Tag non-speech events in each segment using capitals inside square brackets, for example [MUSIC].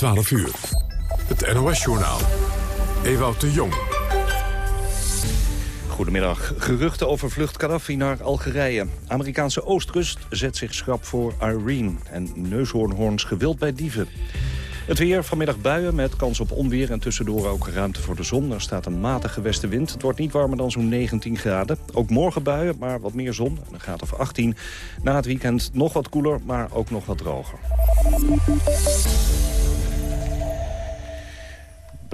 12 uur. Het NOS-journaal. Ewout de Jong. Goedemiddag. Geruchten over vlucht Gaddafi naar Algerije. Amerikaanse Oostrust zet zich schrap voor Irene. En neushoornhoorns gewild bij dieven. Het weer, vanmiddag buien met kans op onweer en tussendoor ook ruimte voor de zon. Er staat een matige westenwind. Het wordt niet warmer dan zo'n 19 graden. Ook morgen buien, maar wat meer zon. Een graad of 18. Na het weekend nog wat koeler, maar ook nog wat droger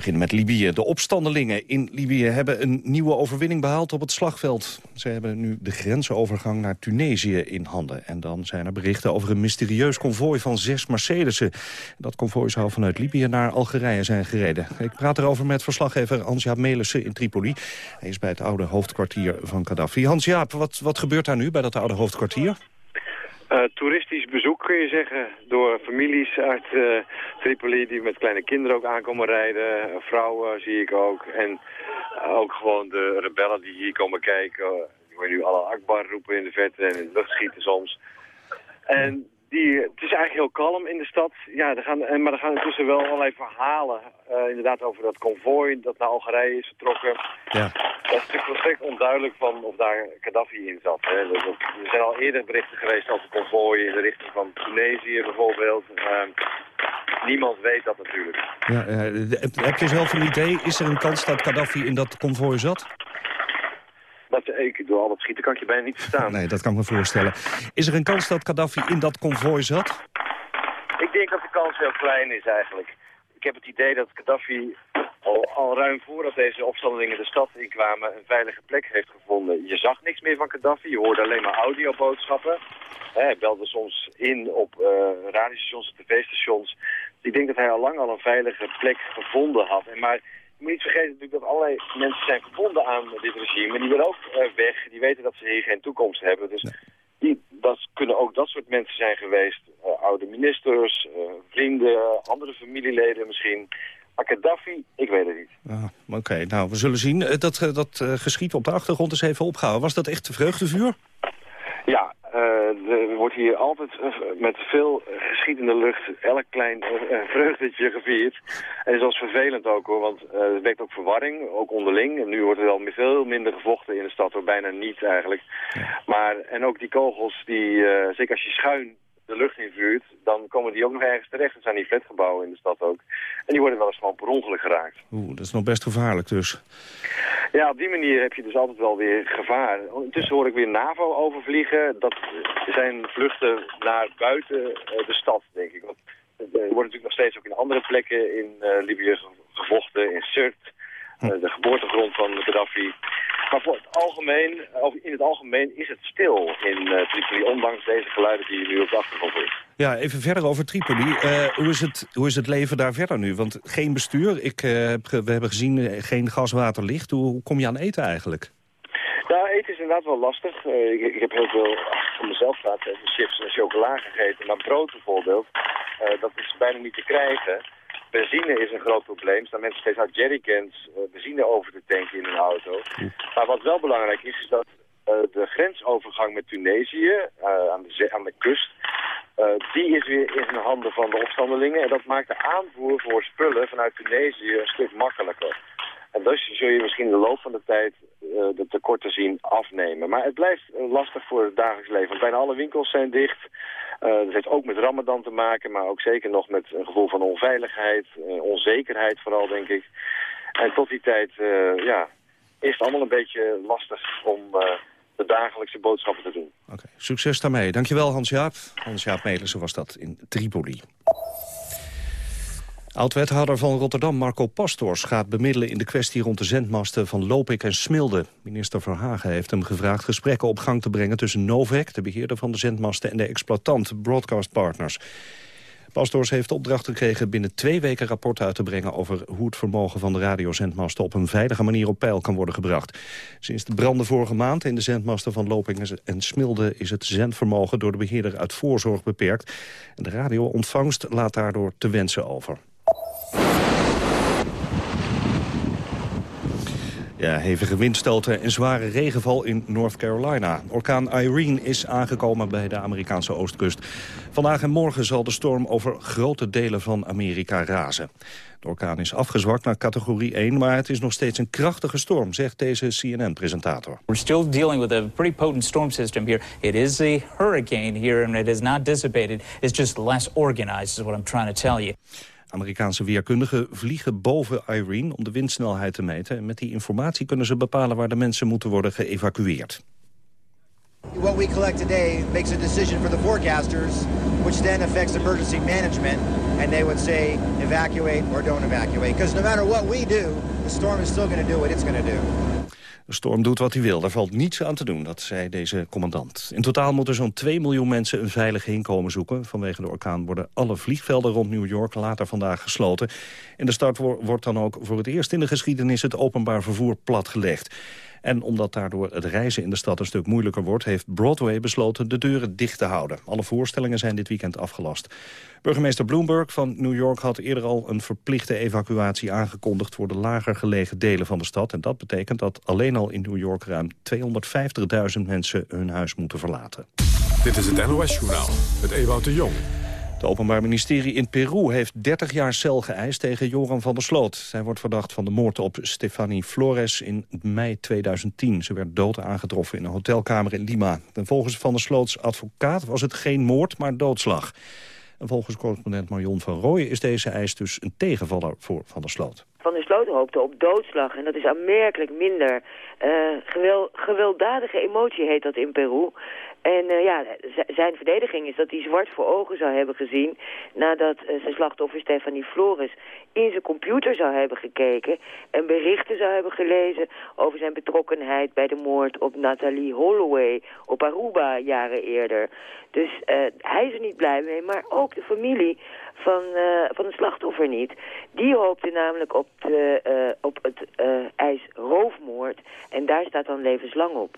beginnen met Libië. De opstandelingen in Libië hebben een nieuwe overwinning behaald op het slagveld. Ze hebben nu de grensovergang naar Tunesië in handen. En dan zijn er berichten over een mysterieus konvooi van zes Mercedesen. Dat konvooi zou vanuit Libië naar Algerije zijn gereden. Ik praat erover met verslaggever Hans-Jaap Melissen in Tripoli. Hij is bij het oude hoofdkwartier van Gaddafi. Hans-Jaap, wat, wat gebeurt daar nu bij dat oude hoofdkwartier? Uh, toeristisch bezoek kun je zeggen, door families uit uh, Tripoli die met kleine kinderen ook aankomen rijden. Vrouwen zie ik ook. En uh, ook gewoon de rebellen die hier komen kijken. Die hoor nu alle Akbar roepen in de verte en in de lucht schieten soms. En die, het is eigenlijk heel kalm in de stad. Ja, er gaan, maar er gaan intussen wel allerlei verhalen uh, inderdaad over dat konvooi dat naar Algerije is vertrokken. Ja. Dat is natuurlijk volstrekt onduidelijk van of daar Gaddafi in zat. Hè. Er zijn al eerder berichten geweest over konvooi in de richting van Tunesië bijvoorbeeld. Uh, niemand weet dat natuurlijk. Ja, uh, heb je zelf een idee, is er een kans dat Gaddafi in dat konvooi zat? Dat, ik, door al dat schieten kan ik je bijna niet verstaan. Nee, dat kan ik me voorstellen. Is er een kans dat Gaddafi in dat konvooi zat? Ik denk dat de kans heel klein is eigenlijk. Ik heb het idee dat Gaddafi al, al ruim voordat deze opstandelingen de stad inkwamen... een veilige plek heeft gevonden. Je zag niks meer van Gaddafi, je hoorde alleen maar audioboodschappen. Hij belde soms in op uh, radiostations tv-stations. ik denk dat hij al lang al een veilige plek gevonden had. En maar je moet niet vergeten natuurlijk dat allerlei mensen zijn verbonden aan dit regime. Die willen ook uh, weg. Die weten dat ze hier geen toekomst hebben. Dus die, dat kunnen ook dat soort mensen zijn geweest. Uh, oude ministers, uh, vrienden, andere familieleden misschien. Maar Gaddafi, ik weet het niet. Ah, Oké, okay. nou, we zullen zien. Dat, dat geschiet op de achtergrond is even opgehouden. Was dat echt vreugdevuur? Ja, uh, er wordt hier altijd uh, met veel geschiet in de lucht elk klein uh, vreugdetje gevierd. En dat is als vervelend ook hoor, want het wekt ook verwarring, ook onderling. En nu wordt er wel veel minder gevochten in de stad, of bijna niet eigenlijk. Maar, en ook die kogels, die, zeker als je schuin de lucht in vuurt, dan komen die ook nog ergens terecht. Dat zijn die flatgebouwen in de stad ook. En die worden wel eens gewoon per ongeluk geraakt. Oeh, dat is nog best gevaarlijk dus. Ja, op die manier heb je dus altijd wel weer gevaar. Intussen hoor ik weer NAVO overvliegen. Dat zijn vluchten naar buiten de stad, denk ik. Want er wordt natuurlijk nog steeds ook in andere plekken in uh, Libië gevochten. In Sirte, uh, de geboortegrond van Gaddafi. Maar voor het algemeen, of in het algemeen is het stil in uh, Tripoli, ondanks deze geluiden die je nu op de achtergrond hoort. Ja, even verder over Tripoli. Uh, hoe, is het, hoe is het leven daar verder nu? Want geen bestuur, ik, uh, we hebben gezien geen gas, water, licht. Hoe, hoe kom je aan eten eigenlijk? Ja, eten is inderdaad wel lastig. Ik, ik, heb heel veel voor mezelf gehad, chips en chocola gegeten. Maar brood bijvoorbeeld, dat is bijna niet te krijgen. Benzine is een groot probleem. Staan mensen steeds uit jerrycans uh, benzine over te tanken in hun auto. Maar wat wel belangrijk is, is dat uh, de grensovergang met Tunesië uh, aan, de aan de kust... die is weer in de handen van de opstandelingen. En dat maakt de aanvoer voor spullen vanuit Tunesië een stuk makkelijker. En dus zul je misschien in de loop van de tijd de tekorten zien afnemen. Maar het blijft lastig voor het dagelijks leven. Want bijna alle winkels zijn dicht... Uh, dat heeft ook met Ramadan te maken, maar ook zeker nog met een gevoel van onveiligheid, uh, onzekerheid vooral, denk ik. En tot die tijd, uh, ja, is het allemaal een beetje lastig om de dagelijkse boodschappen te doen. Oké, succes daarmee. Dankjewel Hans-Jaap. Hans-Jaap Melissen was dat in Tripoli. Oud-wethouder van Rotterdam, Marco Pastors, gaat bemiddelen in de kwestie rond de zendmasten van Lopik en Smilde. Minister Verhagen heeft hem gevraagd gesprekken op gang te brengen tussen Novek, de beheerder van de zendmasten, en de exploitant Broadcast Partners. Pastors heeft de opdracht gekregen binnen twee weken rapport uit te brengen over hoe het vermogen van de radiozendmasten op een veilige manier op peil kan worden gebracht. Sinds de branden vorige maand in de zendmasten van Loping en Smilde is het zendvermogen door de beheerder uit voorzorg beperkt. En de radioontvangst laat daardoor te wensen over. Ja, hevige windstoten en zware regenval in North Carolina. Orkaan Irene is aangekomen bij de Amerikaanse oostkust. Vandaag en morgen zal de storm over grote delen van Amerika razen. De orkaan is afgezwakt naar categorie 1, maar het is nog steeds een krachtige storm, zegt deze CNN-presentator. We're still dealing with a pretty potent storm system here. It is a hurricane here and it is not dissipated. It's just less organized is what I'm trying to tell you. Amerikaanse weerkundigen vliegen boven Irene om de windsnelheid te meten. En met die informatie kunnen ze bepalen waar de mensen moeten worden geëvacueerd. What we collect today makes a decision for the forecasters, which then affects emergency management. And they would say evacuate or don't evacuate. Because no matter what we do, the storm is still going to do what it's going to do. De storm doet wat hij wil, daar valt niets aan te doen, dat zei deze commandant. In totaal moeten zo'n 2 miljoen mensen een veilig heenkomen zoeken. Vanwege de orkaan worden alle vliegvelden rond New York later vandaag gesloten. En de start wordt dan ook voor het eerst in de geschiedenis het openbaar vervoer platgelegd. En omdat daardoor het reizen in de stad een stuk moeilijker wordt... heeft Broadway besloten de deuren dicht te houden. Alle voorstellingen zijn dit weekend afgelast. Burgemeester Bloomberg van New York had eerder al een verplichte evacuatie aangekondigd... voor de lager gelegen delen van de stad. En dat betekent dat alleen al in New York ruim 250.000 mensen hun huis moeten verlaten. Dit is het NOS-journaal met Ewout de Jong. Het Openbaar Ministerie in Peru heeft 30 jaar cel geëist tegen Joran van der Sloot. Zij wordt verdacht van de moord op Stefanie Flores in mei 2010. Ze werd dood aangetroffen in een hotelkamer in Lima. En volgens van der Sloots advocaat was het geen moord, maar doodslag. En volgens correspondent Marion van Rooyen is deze eis dus een tegenvaller voor Van der Sloot. Van der Sloot hoopte op doodslag en dat is aanmerkelijk minder. Gewel, gewelddadige emotie heet dat in Peru. En uh, ja, zijn verdediging is dat hij zwart voor ogen zou hebben gezien... nadat uh, zijn slachtoffer Stephanie Flores in zijn computer zou hebben gekeken... en berichten zou hebben gelezen over zijn betrokkenheid bij de moord op Nathalie Holloway... op Aruba jaren eerder. Dus uh, hij is er niet blij mee, maar ook de familie van, van het slachtoffer niet. Die hoopte namelijk op, de, op het ijs roofmoord en daar staat dan levenslang op.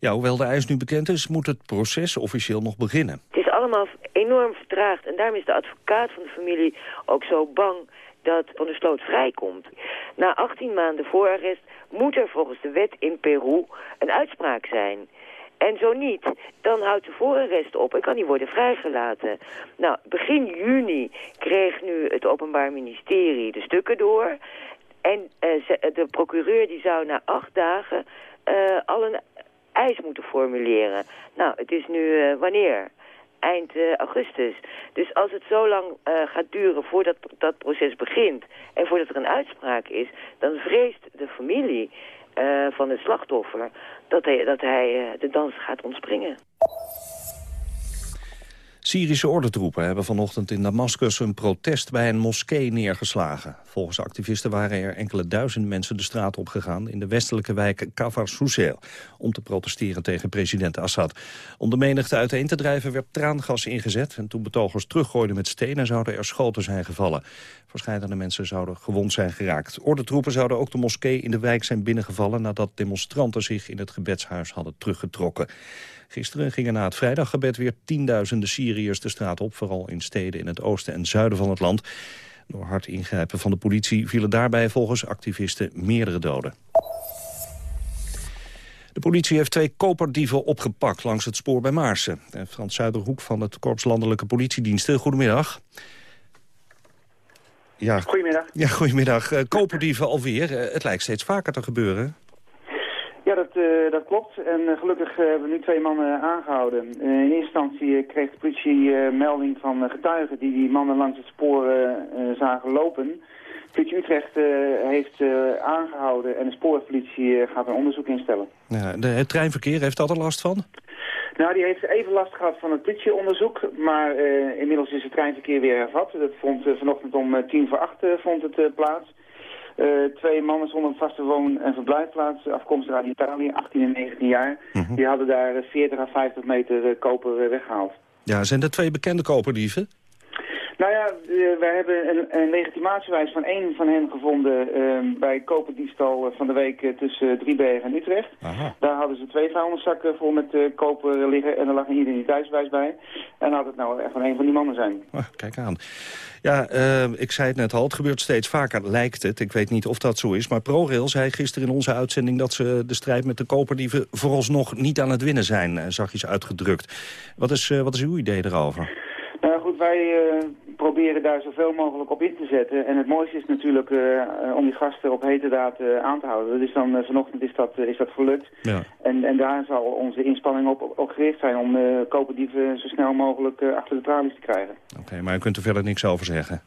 Ja, hoewel de eis nu bekend is, moet het proces officieel nog beginnen. Het is allemaal enorm vertraagd en daarom is de advocaat van de familie ook zo bang dat Van der Sloot vrijkomt. Na 18 maanden voorarrest moet er volgens de wet in Peru een uitspraak zijn. En zo niet, dan houdt de voorarrest op en kan hij worden vrijgelaten. Nou, begin juni kreeg nu het Openbaar Ministerie de stukken door. En uh, de procureur die zou na acht dagen uh, al een eis moeten formuleren. Nou, het is nu uh, wanneer? Eind uh, augustus. Dus als het zo lang uh, gaat duren voordat dat proces begint... en voordat er een uitspraak is... dan vreest de familie van het slachtoffer dat hij, dat hij de dans gaat ontspringen. Syrische ordentroepen hebben vanochtend in Damascus een protest bij een moskee neergeslagen. Volgens activisten waren er enkele duizend mensen de straat op gegaan in de westelijke wijk Kafar Soussel om te protesteren tegen president Assad. Om de menigte uiteen te drijven werd traangas ingezet en toen betogers teruggooiden met stenen zouden er schoten zijn gevallen. Verschillende mensen zouden gewond zijn geraakt. Ordentroepen zouden ook de moskee in de wijk zijn binnengevallen nadat demonstranten zich in het gebedshuis hadden teruggetrokken. Gisteren gingen na het vrijdaggebed weer tienduizenden Syriërs de straat op... vooral in steden in het oosten en zuiden van het land. Door hard ingrijpen van de politie vielen daarbij volgens activisten meerdere doden. De politie heeft twee koperdieven opgepakt langs het spoor bij Maarsen. Frans Zuiderhoek van het Korps Landelijke Politiediensten. Goedemiddag. Ja, goedemiddag. Ja, goedemiddag. Uh, koperdieven alweer. Uh, het lijkt steeds vaker te gebeuren. Ja, dat, uh, dat klopt. En uh, gelukkig uh, hebben we nu twee mannen aangehouden. in eerste instantie kreeg de politie melding van getuigen die die mannen langs het spoor zagen lopen. Politie Utrecht heeft aangehouden en de spoorpolitie gaat een onderzoek instellen. Ja, de, het treinverkeer, heeft dat er last van? Nou, die heeft even last gehad van het politieonderzoek, maar inmiddels is het treinverkeer weer hervat. Dat vond vanochtend om tien voor acht vond het plaats. Uh, twee mannen zonder een vaste woon- en verblijfplaats, afkomstig uit Italië, 18 en 19 jaar. Mm -hmm. Die hadden daar 40 à 50 meter koper weggehaald. Ja, zijn er twee bekende koperdieven? Nou ja, uh, wij hebben een, een legitimatiewijs van één van hen gevonden uh, bij koperdiefstal van de week uh, tussen Driebergen en Utrecht. Aha. Daar hadden ze twee vuilniszakken vol met koper liggen en er lag een identiteitsbewijs bij. En had het nou echt van een van die mannen zijn. Oh, kijk aan. Ja, uh, ik zei het net al, het gebeurt steeds vaker, lijkt het. Ik weet niet of dat zo is, maar ProRail zei gisteren in onze uitzending... dat ze de strijd met de koperdieven vooralsnog niet aan het winnen zijn, zachtjes uitgedrukt. Wat is, wat is uw idee erover? Wij uh, proberen daar zoveel mogelijk op in te zetten. En het mooiste is natuurlijk uh, om die gasten op hete daad uh, aan te houden. Dus dan vanochtend is dat, is dat gelukt. Ja. En, en daar zal onze inspanning op, op gericht zijn om koperdieven zo snel mogelijk achter de tralies te krijgen. Oké, maar u kunt er verder niks over zeggen?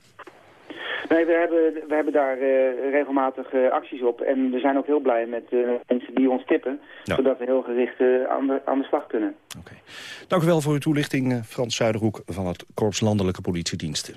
Nee, we hebben, we hebben daar uh, regelmatig uh, acties op. En we zijn ook heel blij met uh, mensen die ons tippen. Zodat we heel gericht aan, de, aan de slag kunnen. Oké. Dank u wel voor uw toelichting, Frans Zuiderhoek van het Korps Landelijke Politiediensten.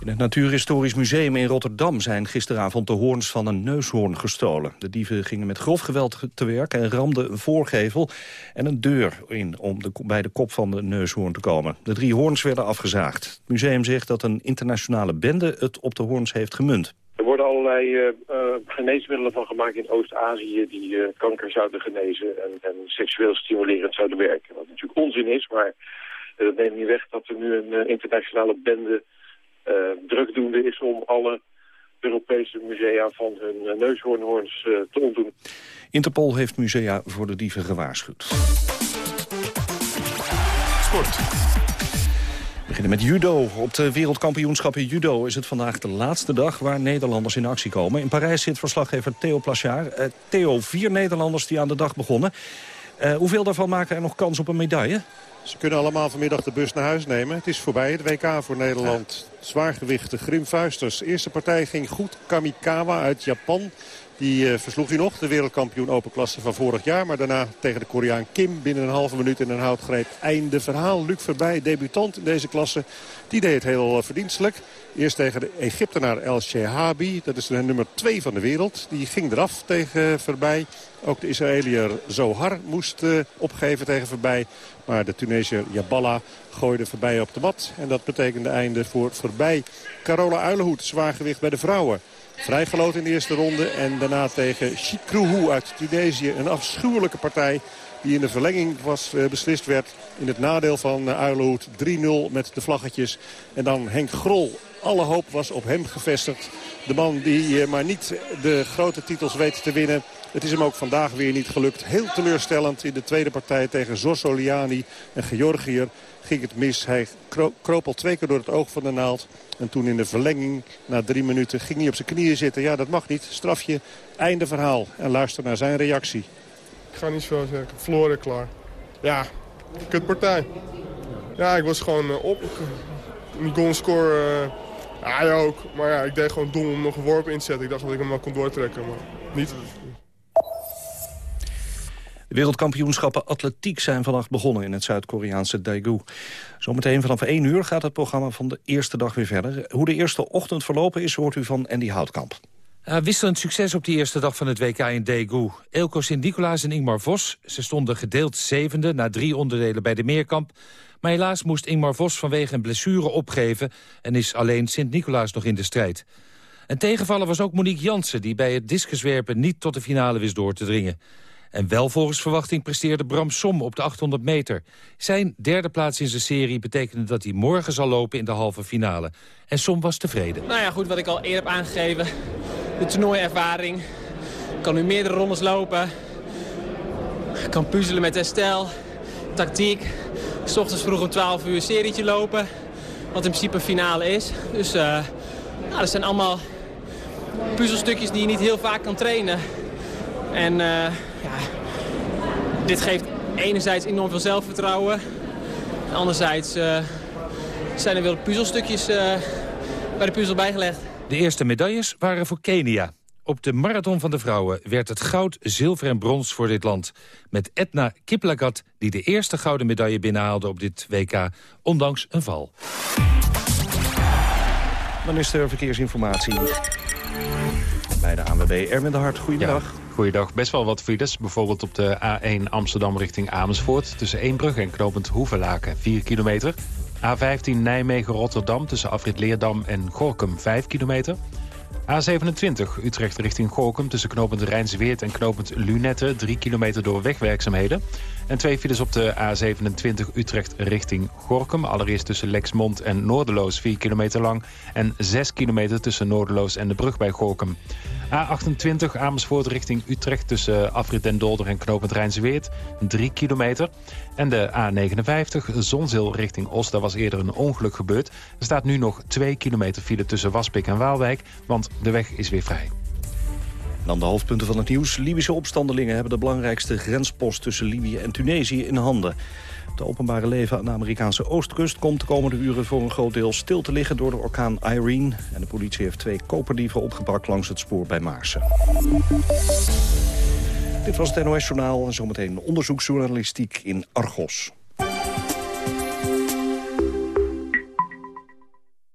In het Natuurhistorisch Museum in Rotterdam zijn gisteravond de hoorns van een neushoorn gestolen. De dieven gingen met grof geweld te werk en ramden een voorgevel en een deur in om bij de kop van de neushoorn te komen. De drie hoorns werden afgezaagd. Het museum zegt dat een internationale bende het op de hoorns heeft gemunt. Er worden allerlei uh, geneesmiddelen van gemaakt in Oost-Azië die uh, kanker zouden genezen en, en, seksueel stimulerend zouden werken. Wat natuurlijk onzin is, maar dat neemt niet weg dat er nu een internationale bende drukdoende is om alle Europese musea van hun uh, neushoornhoorns uh, te ontdoen. Interpol heeft musea voor de dieven gewaarschuwd. Sport. We beginnen met judo. Op de wereldkampioenschappen judo is het vandaag de laatste dag waar Nederlanders in actie komen. In Parijs zit verslaggever Theo Plachard. Uh, Theo, vier Nederlanders die aan de dag begonnen. Uh, hoeveel daarvan maken er nog kans op een medaille? Ze kunnen allemaal vanmiddag de bus naar huis nemen. Het is voorbij, het WK voor Nederland. Zwaargewicht, de Grimvuisters. Eerste partij ging goed. Kamikawa uit Japan. Die uh, versloeg hij nog, de wereldkampioen open klasse van vorig jaar. Maar daarna tegen de Koreaan Kim binnen een halve minuut in een houtgreep. Einde verhaal. Luc Verbij, debutant in deze klasse. Die deed het heel uh, verdienstelijk. Eerst tegen de Egyptenaar El Shehabi. Dat is de nummer 2 van de wereld. Die ging eraf tegen Verbij. Ook de Israëliër Zohar moest opgeven tegen Verbij. Maar de Tunesiër Jaballa gooide Verbij op de mat. En dat betekende einde voor Verbij. Carola Uilenhoed, zwaargewicht bij de vrouwen. Vrijgeloot in de eerste ronde en daarna tegen Chikruhu uit Tunesië. Een afschuwelijke partij die in de verlenging was, uh, beslist werd in het nadeel van uh, Uilenhoed. 3-0 met de vlaggetjes. En dan Henk Grol. Alle hoop was op hem gevestigd. De man die uh, maar niet de grote titels weet te winnen. Het is hem ook vandaag weer niet gelukt. Heel teleurstellend in de tweede partij tegen Zorsoliani en Georgiër ging het mis. Hij kroop al twee keer door het oog van de naald. En toen in de verlenging, na drie minuten, ging hij op zijn knieën zitten. Ja, dat mag niet. Strafje, einde verhaal. En luister naar zijn reactie. Ik ga niet zo zeggen. Verloren, klaar. Ja, kutpartij. Ja, ik was gewoon uh, op. Een goal score, uh, ja, ook. Maar ja, ik deed gewoon dom om nog een worp in te zetten. Ik dacht dat ik hem wel kon doortrekken, maar niet. De wereldkampioenschappen atletiek zijn vannacht begonnen in het Zuid-Koreaanse Daegu. Zometeen vanaf 1 uur gaat het programma van de eerste dag weer verder. Hoe de eerste ochtend verlopen is, hoort u van Andy Houtkamp. Uh, wisselend succes op die eerste dag van het WK in Daegu. Elko Sint-Nicolaas en Ingmar Vos. Ze stonden gedeeld zevende na drie onderdelen bij de meerkamp. Maar helaas moest Ingmar Vos vanwege een blessure opgeven... en is alleen Sint-Nicolaas nog in de strijd. Een tegenvaller was ook Monique Jansen... die bij het discuswerpen niet tot de finale wist door te dringen. En wel volgens verwachting presteerde Bram Som op de 800 meter. Zijn derde plaats in zijn serie betekende dat hij morgen zal lopen in de halve finale. En Som was tevreden. Nou ja, goed, wat ik al eerder heb aangegeven. De toernooiervaring. Ik kan nu meerdere rondes lopen. Ik kan puzzelen met herstel, tactiek. S ochtends vroeg om 12 uur serietje lopen. Wat in principe finale is. Dus uh, nou, dat zijn allemaal puzzelstukjes die je niet heel vaak kan trainen. En uh, ja, dit geeft enerzijds enorm veel zelfvertrouwen. Anderzijds uh, zijn er weer puzzelstukjes bij de puzzel bijgelegd. De eerste medailles waren voor Kenia. Op de Marathon van de Vrouwen werd het goud, zilver en brons voor dit land. Met Edna Kiplagat, die de eerste gouden medaille binnenhaalde op dit WK, ondanks een val. Dan is er verkeersinformatie bij de ANWB. Erwin de Hart, goedemiddag. Ja. Goeiedag. Best wel wat files. Bijvoorbeeld op de A1 Amsterdam richting Amersfoort. Tussen Eembrug en Knopend Hoevelaken. 4 kilometer. A15 Nijmegen-Rotterdam tussen Afrit Leerdam en Gorkum 5 kilometer. A27 Utrecht richting Gorkum tussen knooppunt Rijnsweert en knooppunt Lunette... 3 kilometer door wegwerkzaamheden. En twee files op de A27 Utrecht richting Gorkum. Allereerst tussen Lexmond en Noorderloos 4 kilometer lang. En 6 kilometer tussen Noorderloos en de brug bij Gorkum. A28 Amersfoort richting Utrecht tussen Afrit den Dolder en knooppunt Rijnsweert. 3 kilometer. En de A59 Zonzeel richting Oost. Daar was eerder een ongeluk gebeurd. Er staat nu nog 2 kilometer file tussen Waspik en Waalwijk. Want de weg is weer vrij. Dan de hoofdpunten van het nieuws. Libische opstandelingen hebben de belangrijkste grenspost tussen Libië en Tunesië in handen. Het openbare leven aan de Amerikaanse oostkust komt de komende uren voor een groot deel stil te liggen door de orkaan Irene. En de politie heeft twee koperdieven opgepakt langs het spoor bij Maarsen. Dit was het NOS Journaal en zometeen onderzoeksjournalistiek in Argos.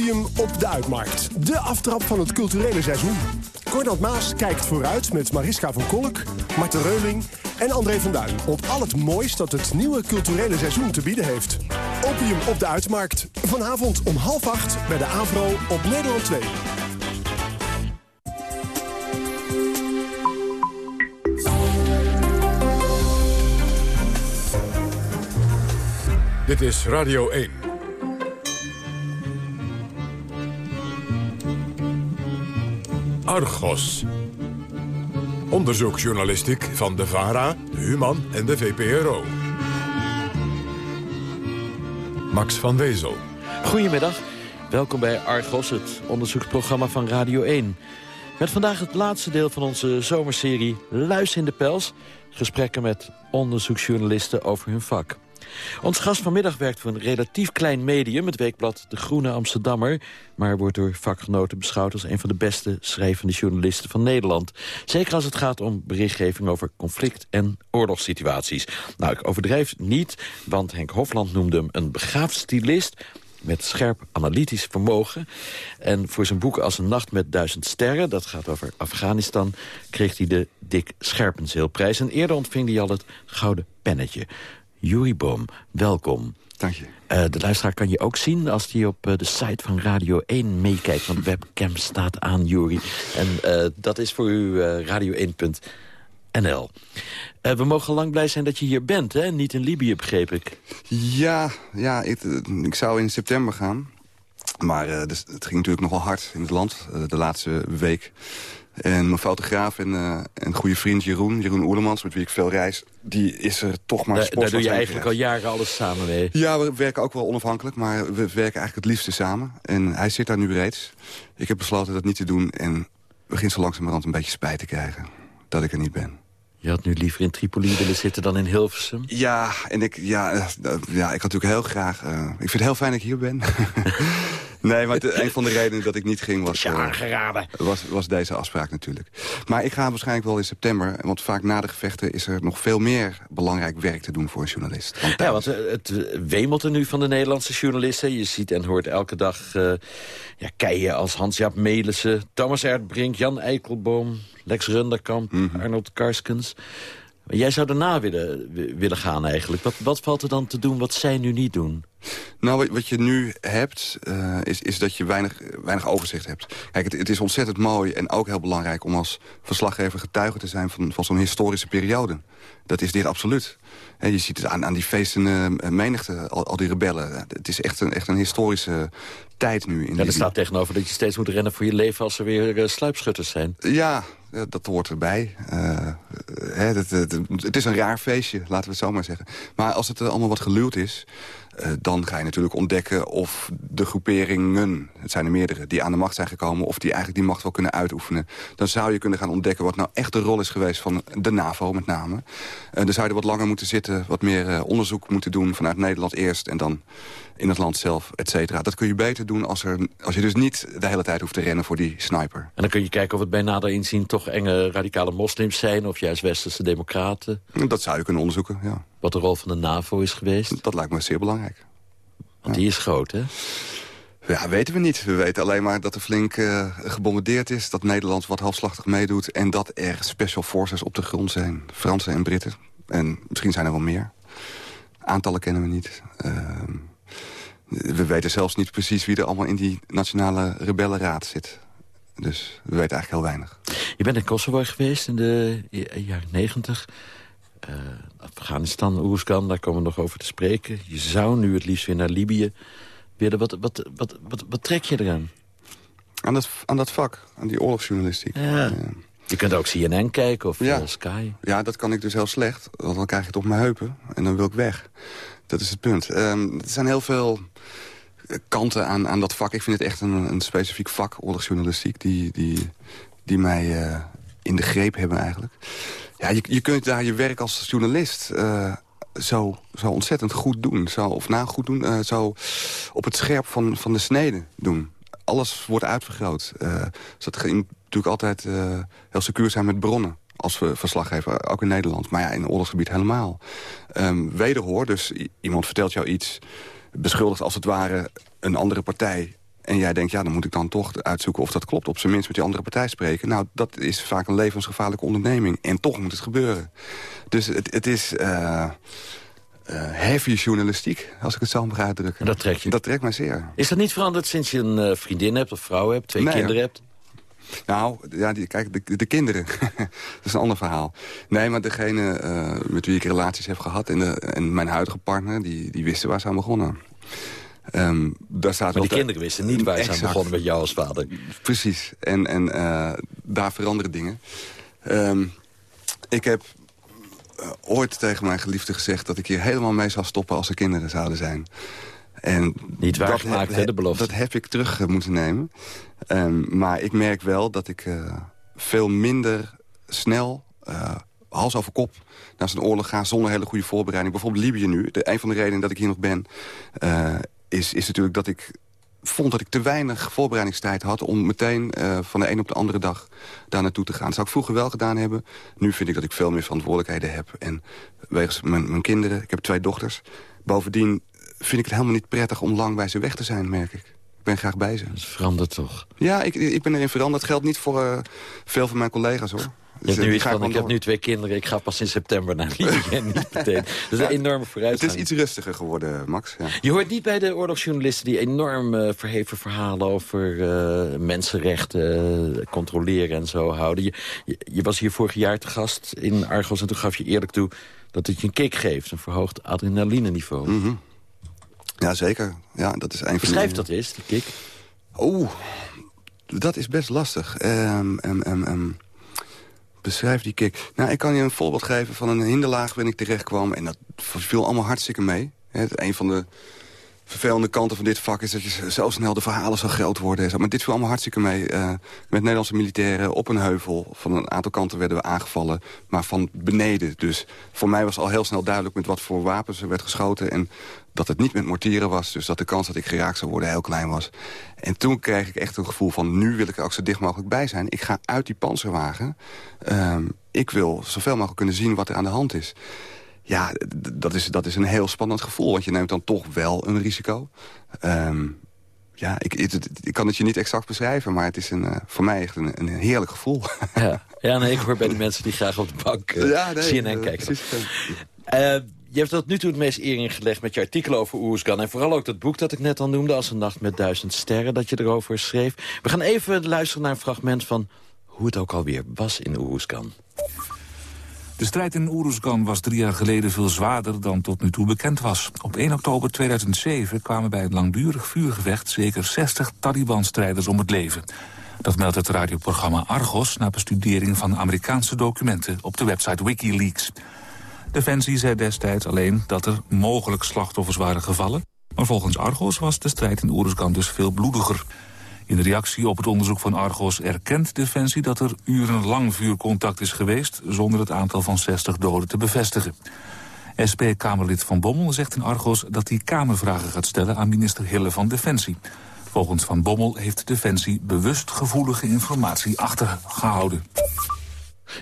Opium op de Uitmarkt. De aftrap van het culturele seizoen. Cornald Maas kijkt vooruit met Mariska van Kolk, Marten Reuling en André van Duin... op al het moois dat het nieuwe culturele seizoen te bieden heeft. Opium op de Uitmarkt. Vanavond om half acht bij de AVRO op Nederland 2. Dit is Radio 1. Argos. Onderzoeksjournalistiek van de VARA, de Human en de VPRO. Max van Wezel. Goedemiddag. Welkom bij Argos, het onderzoeksprogramma van Radio 1. Met vandaag het laatste deel van onze zomerserie Luis in de Pels. Gesprekken met onderzoeksjournalisten over hun vak. Ons gast vanmiddag werkt voor een relatief klein medium... het weekblad De Groene Amsterdammer... maar wordt door vakgenoten beschouwd als een van de beste schrijvende journalisten van Nederland. Zeker als het gaat om berichtgeving over conflict- en oorlogssituaties. Nou, ik overdrijf niet, want Henk Hofland noemde hem een begaafd stylist met scherp analytisch vermogen. En voor zijn boek Als een nacht met duizend sterren... dat gaat over Afghanistan... kreeg hij de Dick Scherpenzeelprijs. En eerder ontving hij al het Gouden Pennetje. Jurie Boom, welkom. Dank je. Uh, de luisteraar kan je ook zien als hij op uh, de site van Radio 1 meekijkt. Want de webcam staat aan, Jury. En uh, dat is voor u radio1.nl. we mogen lang blij zijn dat je hier bent, hè? Niet in Libië, begreep ik. Ja, ja ik, ik zou in september gaan. Maar dus, het ging natuurlijk nogal hard in het land de laatste week. En mijn fotograaf en, uh, en goede vriend Jeroen, Jeroen Oerlemans... met wie ik veel reis, die is er toch maar... Da daar doe je eigenlijk al jaren alles samen mee. Ja, we werken ook wel onafhankelijk, maar we werken eigenlijk het liefste samen. En hij zit daar nu reeds. Ik heb besloten dat niet te doen en begin zo langzamerhand een beetje spijt te krijgen dat ik er niet ben. Je had nu liever in Tripoli willen zitten dan in Hilversum? Ja, en ik, ja, ja, ik had natuurlijk heel graag... Uh, ik vind het heel fijn dat ik hier ben. [LAUGHS] nee, maar de, een van de redenen dat ik niet ging was, uh, aangeraden. was, was deze afspraak natuurlijk. Maar ik ga waarschijnlijk wel in september. Want vaak na de gevechten is er nog veel meer belangrijk werk te doen voor een journalist. Want ja, want uh, het wemelt er nu van de Nederlandse journalisten. Je ziet en hoort elke dag ja, keien als Hans-Jaap Melissen, Thomas Erdbrink, Jan Eikelboom... Lex Runderkamp, mm -hmm. Arnold Karskens. Jij zou daarna willen, willen gaan eigenlijk. Wat, wat valt er dan te doen wat zij nu niet doen? Nou, wat je nu hebt, uh, is, is dat je weinig, weinig overzicht hebt. Kijk, het, het, is ontzettend mooi en ook heel belangrijk... om als verslaggever getuige te zijn van, van zo'n historische periode. Dat is dit absoluut. En je ziet het aan, aan die feestende uh, menigte, al, al, die rebellen. Het is echt een, echt een historische tijd nu. In ja, er staat tegenover dat je steeds moet rennen voor je leven... als er weer uh, sluipschutters zijn. Ja, dat hoort erbij. Uh, hè, het, het, het, is een raar feestje, laten we het zo maar zeggen. Maar als het allemaal wat geluwd is... Eh, dan ga je natuurlijk ontdekken of de groeperingen, het zijn er meerdere... die aan de macht zijn gekomen of die eigenlijk die macht wel kunnen uitoefenen. Dan zou je kunnen gaan ontdekken wat nou echt de rol is geweest van de NAVO met name. Uh, dan zou je er wat langer moeten zitten, wat meer uh, onderzoek moeten doen... vanuit Nederland eerst en dan in het land zelf, et cetera. Dat kun je beter doen als, er, als je dus niet de hele tijd hoeft te rennen voor die sniper. En dan kun je kijken of het bij nader inzien toch enge radicale moslims zijn... of juist westerse democraten. Dat zou je kunnen onderzoeken, ja. Wat de rol van de NAVO is geweest? Dat lijkt me zeer belangrijk. Want ja. die is groot, hè? Ja, weten we niet. We weten alleen maar dat er flink uh, gebombardeerd is... dat Nederland wat halfslachtig meedoet... en dat er special forces op de grond zijn. Fransen en Britten. En misschien zijn er wel meer. Aantallen kennen we niet. Uh, we weten zelfs niet precies wie er allemaal in die Nationale Rebellenraad zit. Dus we weten eigenlijk heel weinig. Je bent in Kosovo geweest in de jaren negentig. Uh, Afghanistan, Oerskan, daar komen we nog over te spreken. Je zou nu het liefst weer naar Libië willen. Wat, wat, wat, wat, wat trek je eraan? Aan dat, aan dat vak, aan die oorlogsjournalistiek. Ja. ja. Je kunt ook CNN kijken of ja. uh, Sky. Ja, dat kan ik dus heel slecht. Want dan krijg je het op mijn heupen en dan wil ik weg. Dat is het punt. Um, er zijn heel veel kanten aan, aan dat vak. Ik vind het echt een, een specifiek vak, oorlogsjournalistiek... die, die, die mij uh, in de greep hebben eigenlijk. Ja, je, kunt daar je werk als journalist... Uh, zo, zo ontzettend goed doen. Zo, of nou goed doen, uh, zo op het scherp van, van de snede doen. Alles wordt uitvergroot. Uh, dus dat natuurlijk altijd heel secuur zijn met bronnen als we verslag geven, ook in Nederland. Maar ja, in het oorlogsgebied helemaal. Um, wederhoor, dus iemand vertelt jou iets... beschuldigt als het ware een andere partij... en jij denkt, ja, dan moet ik dan toch uitzoeken of dat klopt. Op zijn minst met die andere partij spreken. Nou, dat is vaak een levensgevaarlijke onderneming. En toch moet het gebeuren. Dus het, het is... Uh, heavy journalistiek, als ik het zo mag uitdrukken. Dat trekt je? Dat trekt mij zeer. Is dat niet veranderd sinds je een uh, vriendin hebt of vrouw hebt, twee nee, kinderen hebt? Nou, ja, die, kijk, de, de kinderen. [LAUGHS] dat is een ander verhaal. Nee, maar degene uh, met wie ik relaties heb gehad... en, de, en mijn huidige partner, die, die wisten waar ze aan begonnen. Um, daar staat maar die kinderen wisten niet waar ze aan begonnen met jou als vader. Precies. En, en uh, daar veranderen dingen. Um, ik heb uh, ooit tegen mijn geliefde gezegd... dat ik hier helemaal mee zou stoppen als er kinderen zouden zijn. En Niet waargemaakt, hè, de belofte. Dat heb ik terug uh, moeten nemen. Um, maar ik merk wel dat ik uh, veel minder snel, uh, hals over kop... naar zo'n oorlog ga zonder hele goede voorbereiding. Bijvoorbeeld Libië nu. De, een van de redenen dat ik hier nog ben... Uh, is, is natuurlijk dat ik vond dat ik te weinig voorbereidingstijd had... om meteen uh, van de een op de andere dag daar naartoe te gaan. Dat zou ik vroeger wel gedaan hebben. Nu vind ik dat ik veel meer verantwoordelijkheden heb. En wegens mijn, mijn kinderen, ik heb twee dochters... bovendien vind ik het helemaal niet prettig om lang bij ze weg te zijn, merk ik. Ik ben graag bij ze. Dat verandert toch? Ja, ik, ik ben erin veranderd. Dat geldt niet voor uh, veel van mijn collega's, hoor. Dus nu iets van, ik heb nu twee kinderen, ik ga pas in september naar Libië [LAUGHS] [LAUGHS] en niet meteen. Dat is ja, een enorme vooruitgang. Het is iets rustiger geworden, Max. Ja. Je hoort niet bij de oorlogsjournalisten die enorm uh, verheven verhalen over uh, mensenrechten uh, controleren en zo houden. Je, je, je, was hier vorig jaar te gast in Argos en toen gaf je eerlijk toe dat het je een kick geeft, een verhoogd adrenaline-niveau. Mm -hmm. Ja, zeker. Ja, dat is een Beschrijf dat eens, die kick. Oeh, dat is best lastig. Um, um, um, beschrijf die kick. Nou, ik kan je een voorbeeld geven van een hinderlaag waarin ik terecht kwam. En dat viel allemaal hartstikke mee. Het, een van de vervelende kanten van dit vak is dat je zo snel de verhalen zo groot worden. Maar dit viel allemaal hartstikke mee. Uh, met Nederlandse militairen op een heuvel. Van een aantal kanten werden we aangevallen, maar van beneden. Dus voor mij was al heel snel duidelijk met wat voor wapens er werd geschoten. En dat het niet met mortieren was. Dus dat de kans dat ik geraakt zou worden heel klein was. En toen kreeg ik echt een gevoel van... nu wil ik er ook zo dicht mogelijk bij zijn. Ik ga uit die panzerwagen. Um, ik wil zoveel mogelijk kunnen zien wat er aan de hand is. Ja, dat is, dat is een heel spannend gevoel. Want je neemt dan toch wel een risico. Um, ja, ik, ik, ik, kan het je niet exact beschrijven, maar het is een, uh, voor mij echt een, een heerlijk gevoel. Ja. ja, nee, ik hoor bij de mensen die graag op de bank uh, ja, nee, CNN uh, kijken. Je hebt tot nu toe het meest eer ingelegd met je artikel over Oeruzgan. En vooral ook dat boek dat ik net al noemde, Als een nacht met duizend sterren, dat je erover schreef. We gaan even luisteren naar een fragment van hoe het ook alweer was in Oeruzgan. De strijd in Oeruzgan was drie jaar geleden veel zwaarder dan tot nu toe bekend was. Op 1 oktober 2007 kwamen bij een langdurig vuurgevecht zeker 60 Taliban-strijders om het leven. Dat meldt het radioprogramma Argos na bestudering van Amerikaanse documenten op de website Wikileaks. Defensie zei destijds alleen dat er mogelijk slachtoffers waren gevallen... Maar volgens Argos was de strijd in Oeruzgan dus veel bloediger. In reactie op het onderzoek van Argos erkent Defensie dat er urenlang vuurcontact is geweest... zonder het aantal van 60 doden te bevestigen. SP-Kamerlid Van Bommel zegt in Argos dat hij Kamervragen gaat stellen aan minister Hille van Defensie. Volgens Van Bommel heeft Defensie bewust gevoelige informatie achtergehouden.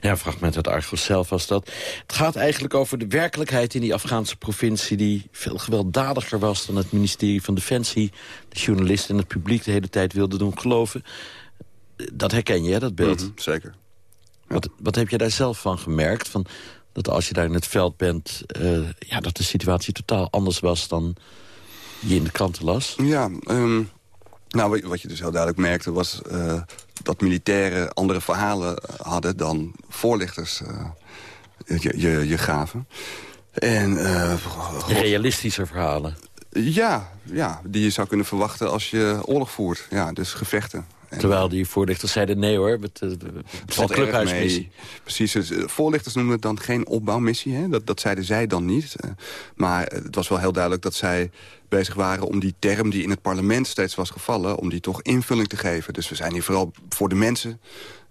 Ja, een fragment uit Argos zelf was dat. Het gaat eigenlijk over de werkelijkheid in die Afghaanse provincie... die veel gewelddadiger was dan het ministerie van Defensie... de journalisten en het publiek de hele tijd wilden doen geloven. Dat herken je, hè, dat beeld? Mhm, zeker. Wat, wat heb je daar zelf van gemerkt? Van, dat als je daar in het veld bent... Uh, ja, dat de situatie totaal anders was dan je in de kranten las? Ja, um, nou, wat je dus heel duidelijk merkte was... Uh, dat militairen andere verhalen hadden dan voorlichters uh, je, je, je, gaven. En, uh, Realistische verhalen. Ja, ja, die je zou kunnen verwachten als je oorlog voert. Ja, dus gevechten. Terwijl die voorlichters zeiden nee hoor, het, het, het valt clubhuismissie. Precies, dus, voorlichters noemden het dan geen opbouwmissie. Hè? Dat, dat zeiden zij dan niet. Maar het was wel heel duidelijk dat zij bezig waren om die term die in het parlement steeds was gevallen... om die toch invulling te geven. Dus we zijn hier vooral voor de mensen,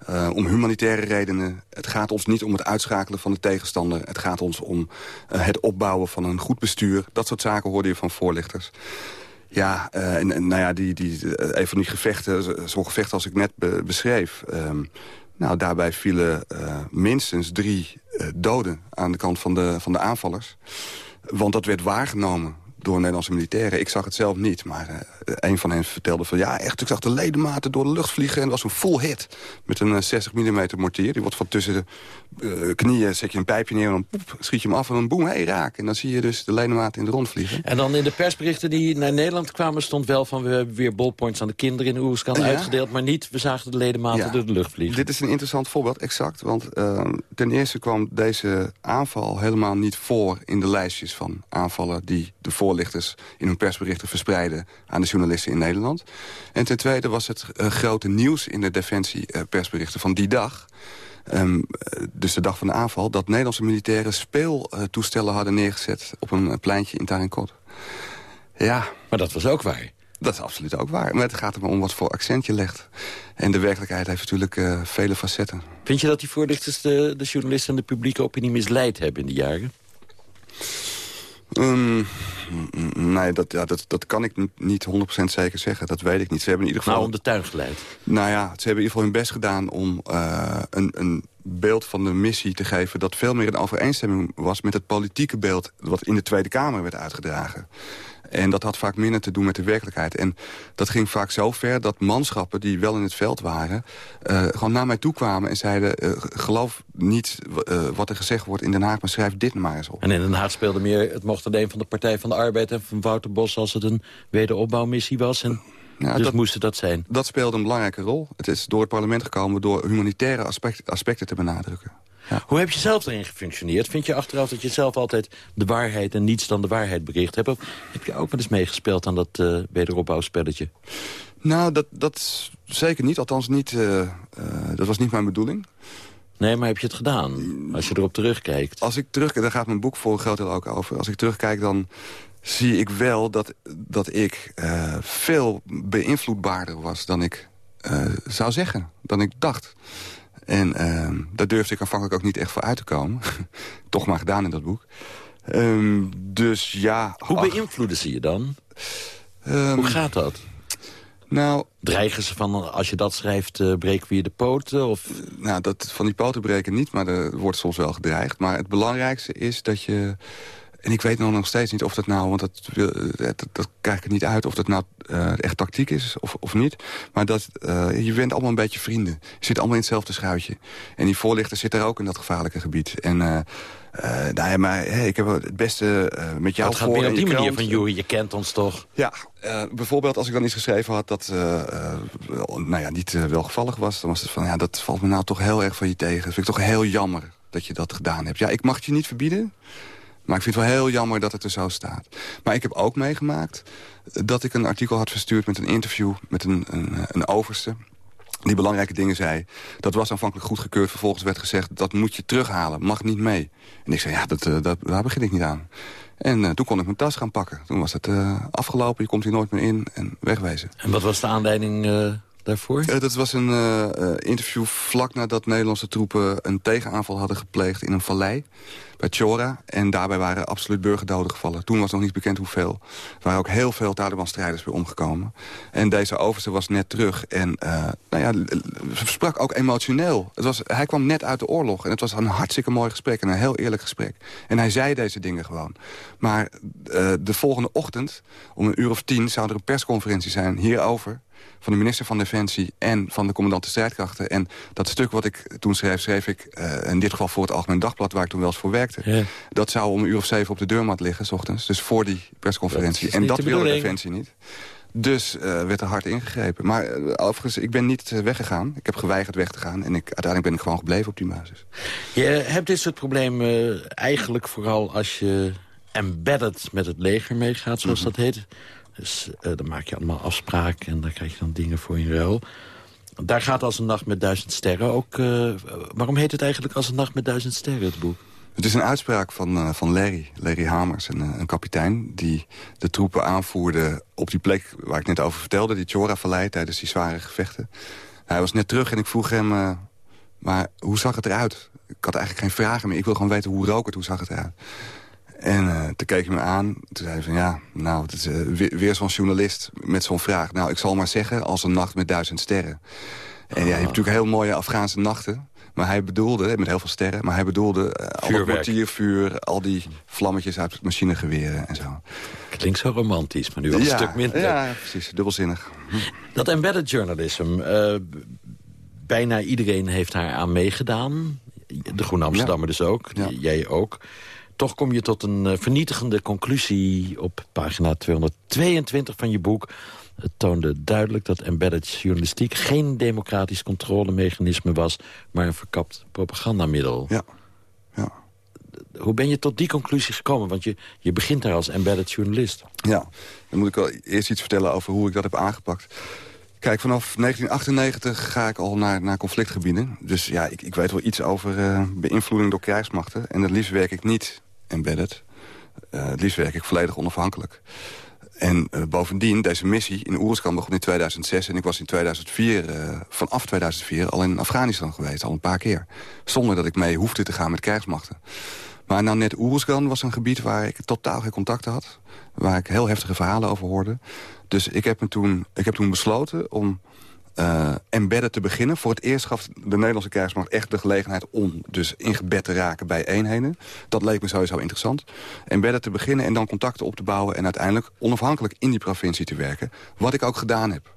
uh, om humanitaire redenen. Het gaat ons niet om het uitschakelen van de tegenstander. Het gaat ons om uh, het opbouwen van een goed bestuur. Dat soort zaken hoorde je van voorlichters. Ja, uh, en, nou ja, die, die, een van die gevechten, zo'n gevecht als ik net be beschreef... Um, nou, daarbij vielen uh, minstens drie doden aan de kant van de, van de aanvallers. Want dat werd waargenomen door Nederlandse militairen. Ik zag het zelf niet, maar uh, een van hen vertelde van... ja, echt, ik zag de ledematen door de lucht vliegen... en dat was een full hit met een 60 mm mortier. Die wordt van tussen de uh, knieën, zet je een pijpje neer... en dan poep, schiet je hem af en dan boem, hé, hey, raak. En dan zie je dus de ledematen in de rond vliegen. En dan in de persberichten die naar Nederland kwamen... stond wel van, we hebben weer ballpoints aan de kinderen in Oeruzkan ja. uitgedeeld... maar niet, we zagen de ledematen ja. door de lucht vliegen. Dit is een interessant voorbeeld, exact. Want uh, ten eerste kwam deze aanval helemaal niet voor... in de lijstjes van aanvallen die de voorlichters in hun persberichten verspreiden aan de journalisten in Nederland. En ten tweede was het uh, grote nieuws in de Defensie-persberichten uh, van die dag... Um, dus de dag van de aanval, dat Nederlandse militairen speeltoestellen hadden neergezet op een pleintje in Tarinkot. Ja. Maar dat was ook waar. Dat is absoluut ook waar. Maar het gaat er maar om wat voor accent je legt. En de werkelijkheid heeft natuurlijk uh, vele facetten. Vind je dat die voorlichters de, de journalisten en de publieke opinie misleid hebben in die jaren? Um, nee, dat, ja, dat, dat kan ik niet 100% zeker zeggen. Dat weet ik niet. Ze hebben in ieder geval... Nou, om de tuin geleid. Nou ja, ze hebben in ieder geval hun best gedaan om uh, een, een beeld van de missie te geven... dat veel meer in overeenstemming was met het politieke beeld... wat in de Tweede Kamer werd uitgedragen. En dat had vaak minder te doen met de werkelijkheid. En dat ging vaak zo ver dat manschappen die wel in het veld waren... Uh, gewoon naar mij toe kwamen en zeiden... Uh, geloof niet uh, wat er gezegd wordt in Den Haag, maar schrijf dit maar eens op. En in Den Haag speelde meer het mocht alleen van de Partij van de Arbeid... en van Wouter Bos als het een wederopbouwmissie was... En ja, dus dat, moest dat zijn? Dat speelde een belangrijke rol. Het is door het parlement gekomen door humanitaire aspect, aspecten te benadrukken. Ja. Hoe heb je zelf erin gefunctioneerd? Vind je achteraf dat je zelf altijd de waarheid en niets dan de waarheid bericht hebt? Of heb je ook wel eens meegespeeld aan dat uh, wederopbouwspelletje? Nou, dat, dat zeker niet. Althans, niet, uh, uh, dat was niet mijn bedoeling. Nee, maar heb je het gedaan? Als je erop terugkijkt. Als ik terugkijk, daar gaat mijn boek voor groot deel ook over. Als ik terugkijk, dan zie ik wel dat, dat ik veel beïnvloedbaarder was dan ik zou zeggen. Dan ik dacht. En uh, daar durfde ik aanvankelijk ook niet echt voor uit te komen. [LAUGHS] Toch maar gedaan in dat boek. Um, dus ja... Hoe beïnvloeden ze je dan? Um, Hoe gaat dat? Nou, Dreigen ze van, als je dat schrijft, uh, breken we je de poten? Of? Nou, dat, van die poten breken niet, maar er wordt soms wel gedreigd. Maar het belangrijkste is dat je... En ik weet nog steeds niet of dat nou, want dat, dat, dat krijg ik er niet uit... of dat nou uh, echt tactiek is of, of niet. Maar dat, uh, je bent allemaal een beetje vrienden. Je zit allemaal in hetzelfde schuitje. En die voorlichter zit er ook in dat gevaarlijke gebied. En... Uh, uh, nou ja, maar hey, ik heb het beste uh, met jou voor. Het gaat op die manier van, joh, je kent ons toch? Ja, uh, bijvoorbeeld als ik dan iets geschreven had dat nou ja, niet welgevallig was... dan was het van, ja, dat valt me nou toch heel erg van je tegen. Dat vind ik toch heel jammer dat je dat gedaan hebt. Ja, ik mag het je niet verbieden, maar ik vind het wel heel jammer dat het er zo staat. Maar ik heb ook meegemaakt dat ik een artikel had verstuurd met een interview met een, een, een overste. die belangrijke dingen zei. Dat was aanvankelijk goedgekeurd. Vervolgens werd gezegd, dat moet je terughalen. Mag niet mee. En ik zei, ja, dat, uh, dat, daar begin ik niet aan. En uh, toen kon ik mijn tas gaan pakken. Toen was het uh, afgelopen, je komt hier nooit meer in en wegwezen. En wat was de aanleiding daarvoor? dat was een interview vlak nadat Nederlandse troepen... een tegenaanval hadden gepleegd in een vallei bij Chora. En daarbij waren absoluut burgerdoden gevallen. Toen was nog niet bekend hoeveel. Er waren ook heel veel Taliban-strijders weer omgekomen. En deze overste was net terug. En uh, nou ja, sprak ook emotioneel. Het was, hij kwam net uit de oorlog. En het was een hartstikke mooi gesprek. En een heel eerlijk gesprek. En hij zei deze dingen gewoon. Maar uh, de volgende ochtend, om een uur of tien... zou er een persconferentie zijn hierover van de minister van Defensie en van de commandant de strijdkrachten. En dat stuk wat ik toen schreef, schreef ik uh, in dit geval voor het Algemeen Dagblad... waar ik toen wel eens voor werkte. Ja. Dat zou om een uur of zeven op de deurmat liggen, s ochtends. Dus voor die persconferentie. Dat en dat wilde Defensie niet. Dus uh, werd er hard ingegrepen. Maar uh, overigens, ik ben niet uh, weggegaan. Ik heb geweigerd weg te gaan. En ik, uiteindelijk ben ik gewoon gebleven op die basis. Je hebt dit soort problemen eigenlijk vooral als je embedded met het leger meegaat, zoals mm -hmm. dat heet. Dus dan maak je allemaal afspraken en daar krijg je dan dingen voor in ruil. Daar gaat Als een Nacht met Duizend Sterren ook... Waarom heet het eigenlijk Als een Nacht met Duizend Sterren, het boek? Het is een uitspraak van, uh, van Larry, Larry Hamers, een, een kapitein... die de troepen aanvoerde op die plek waar ik net over vertelde... die Chora-vallei tijdens die zware gevechten. Hij was net terug en ik vroeg hem... Uh, maar hoe zag het eruit? Ik had eigenlijk geen vragen meer. Ik wil gewoon weten hoe rook het, hoe zag het eruit? En uh, toen keek hij me aan. Toen zei hij van ja, nou, het is weer, weer zo'n journalist met zo'n vraag. Nou, ik zal maar zeggen, als een nacht met duizend sterren. En ja, je hebt natuurlijk heel mooie Afghaanse nachten. Maar hij bedoelde, met heel veel sterren... maar hij bedoelde uh, al het mortiervuur, al die vlammetjes uit machinegeweren en zo. Klinkt zo romantisch, maar nu wel een stuk minder. Ja, precies, dubbelzinnig. Dat embedded journalism, uh, bijna iedereen heeft daar aan meegedaan. De Groene Amsterdammer ja. dus ook, ja. jij ook. Toch kom je tot een uh, vernietigende conclusie op pagina 222 van je boek. Het toonde duidelijk dat embedded journalistiek geen democratisch controlemechanisme was... maar een verkapt propagandamiddel. Ja. ja. Hoe ben je tot die conclusie gekomen? Want je, je begint daar als embedded journalist. Ja, dan moet ik wel eerst iets vertellen over hoe ik dat heb aangepakt. Kijk, vanaf 1998 ga ik al naar, naar conflictgebieden. Dus ja, ik, ik weet wel iets over uh, beïnvloeding door krijgsmachten. En het liefst werk ik niet embedded. Uh, het liefst werk ik volledig onafhankelijk. En uh, bovendien, deze missie in Oeruzkan begon in 2006... en ik was in 2004, uh, vanaf 2004 al in Afghanistan geweest, al een paar keer. Zonder dat ik mee hoefde te gaan met krijgsmachten. Maar nou net Oeruzkan was een gebied waar ik totaal geen contacten had. Waar ik heel heftige verhalen over hoorde. Dus ik heb, me toen, ik heb toen besloten om uh, embedden te beginnen. Voor het eerst gaf de Nederlandse krijgsmacht echt de gelegenheid... om dus ingebed te raken bij eenheden. Dat leek me sowieso interessant. Embedden te beginnen en dan contacten op te bouwen... en uiteindelijk onafhankelijk in die provincie te werken. Wat ik ook gedaan heb.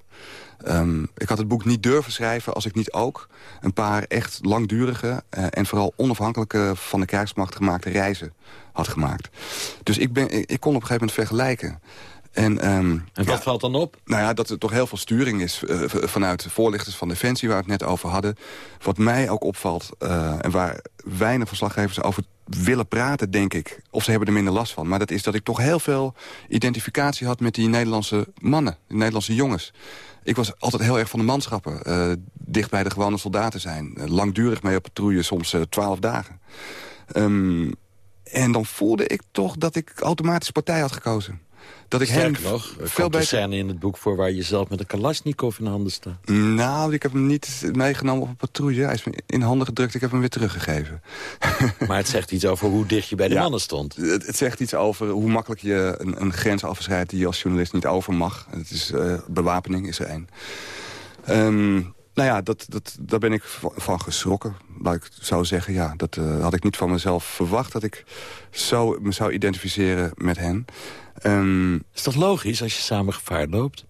Um, ik had het boek niet durven schrijven als ik niet ook een paar echt langdurige... Uh, en vooral onafhankelijke van de krijgsmacht gemaakte reizen had gemaakt. Dus ik, ben, ik kon op een gegeven moment vergelijken... En, um, en wat ja, valt dan op? Nou ja, dat er toch heel veel sturing is uh, vanuit voorlichters van Defensie... waar we het net over hadden. Wat mij ook opvalt uh, en waar weinig verslaggevers over willen praten, denk ik. Of ze hebben er minder last van. Maar dat is dat ik toch heel veel identificatie had met die Nederlandse mannen. Die Nederlandse jongens. Ik was altijd heel erg van de manschappen. Uh, dicht bij de gewone soldaten zijn. langdurig mee op patrouille, soms twaalf dagen. Um, en dan voelde ik toch dat ik automatisch partij had gekozen dat ik Sterker hem nog, veel beter... scène in het boek voor waar je zelf met een Kalashnikov in handen staat. Nou, ik heb hem niet meegenomen op een patrouille. Hij is me in handen gedrukt, ik heb hem weer teruggegeven. [LAUGHS] Maar het zegt iets over hoe dicht je bij de ja, mannen stond. Het, het, zegt iets over hoe makkelijk je een, een grens afschrijdt... die je als journalist niet over mag. Het is, uh, bewapening is er één. Um, nou ja, dat, dat, daar ben ik van geschrokken. Laat ik zou zeggen, ja, dat uh, had ik niet van mezelf verwacht... dat ik zo me zou identificeren met hen. Um, is dat logisch als je samen gevaar loopt?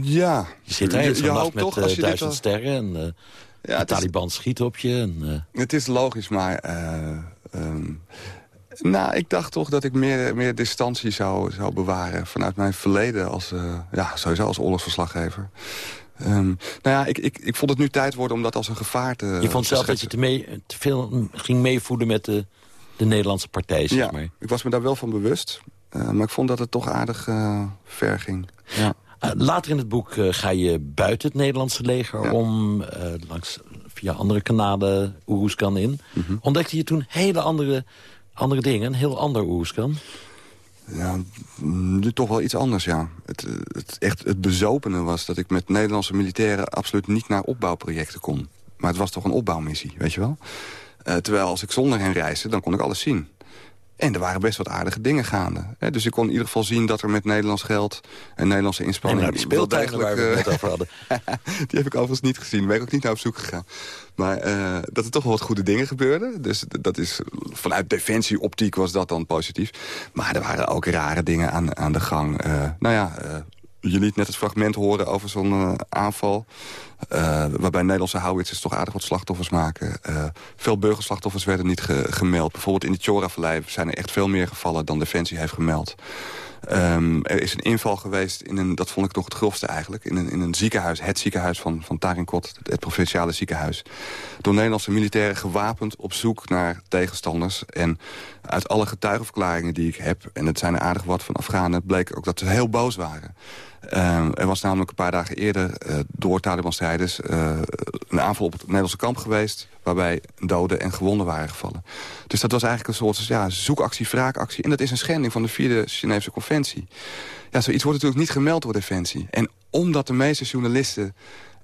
Ja. Je zit daar zo'n nacht met uh, duizend al... sterren en uh, ja, de Taliban is... schiet op je. En, uh... Het is logisch, maar... Um, nou, ik dacht toch dat ik meer, meer distantie zou, zou bewaren... vanuit mijn verleden als, ja, sowieso als oorlogsverslaggever. Um, nou ja, ik, ik, ik vond het nu tijd worden om dat als een gevaar te Je vond zelf dat je te, mee, te veel ging meevoeden met de, de Nederlandse partij, zeg ja, maar. ik was me daar wel van bewust. Uh, maar ik vond dat het toch aardig uh, ver ging. Ja. Uh, later in het boek ga je buiten het Nederlandse leger... Ja. om langs, via andere kanalen Oeroeskan in. Mhm. Ontdekte je toen hele andere, andere dingen, een heel ander Oeroeskan? Ja, nu toch wel iets anders, ja. Het, het, echt, het bezopene was dat ik met Nederlandse militairen... absoluut niet naar opbouwprojecten kon. Maar het was toch een opbouwmissie, weet je wel? Uh, terwijl als ik zonder hen reisde, dan kon ik alles zien. En er waren best wat aardige dingen gaande. Hè? Dus ik kon in ieder geval zien dat er met Nederlands geld... en Nederlandse inspanningen... En die speeltuinen waar we het net over hadden. [LAUGHS] die heb ik overigens niet gezien. Daar ben ik ook niet naar op zoek gegaan. Maar uh, dat er toch wel wat goede dingen gebeurden. Dus dat is, vanuit defensieoptiek was dat dan positief. Maar er waren ook rare dingen aan, aan de gang. Uh, nou ja... Uh, je liet net het fragment horen over zo'n uh, aanval. Uh, waarbij Nederlandse howitzers toch aardig wat slachtoffers maken. Uh, veel burgerslachtoffers werden niet ge gemeld. Bijvoorbeeld in de Chora-vallei zijn er echt veel meer gevallen dan Defensie heeft gemeld. Um, er is een inval geweest, in een, dat vond ik nog het grofste eigenlijk... in een, in een ziekenhuis, het ziekenhuis van, van Tarinkot, het provinciale ziekenhuis... door Nederlandse militairen gewapend op zoek naar tegenstanders. En uit alle getuigenverklaringen die ik heb... en het zijn er aardig wat van Afghanen... bleek ook dat ze heel boos waren. Um, er was namelijk een paar dagen eerder uh, door Taliban-strijders... Uh, een aanval op het Nederlandse kamp geweest... waarbij doden en gewonden waren gevallen. Dus dat was eigenlijk een soort ja, zoekactie, wraakactie. En dat is een schending van de vierde Geneefse conventie. Ja, zoiets wordt natuurlijk niet gemeld door Defensie. En omdat de meeste journalisten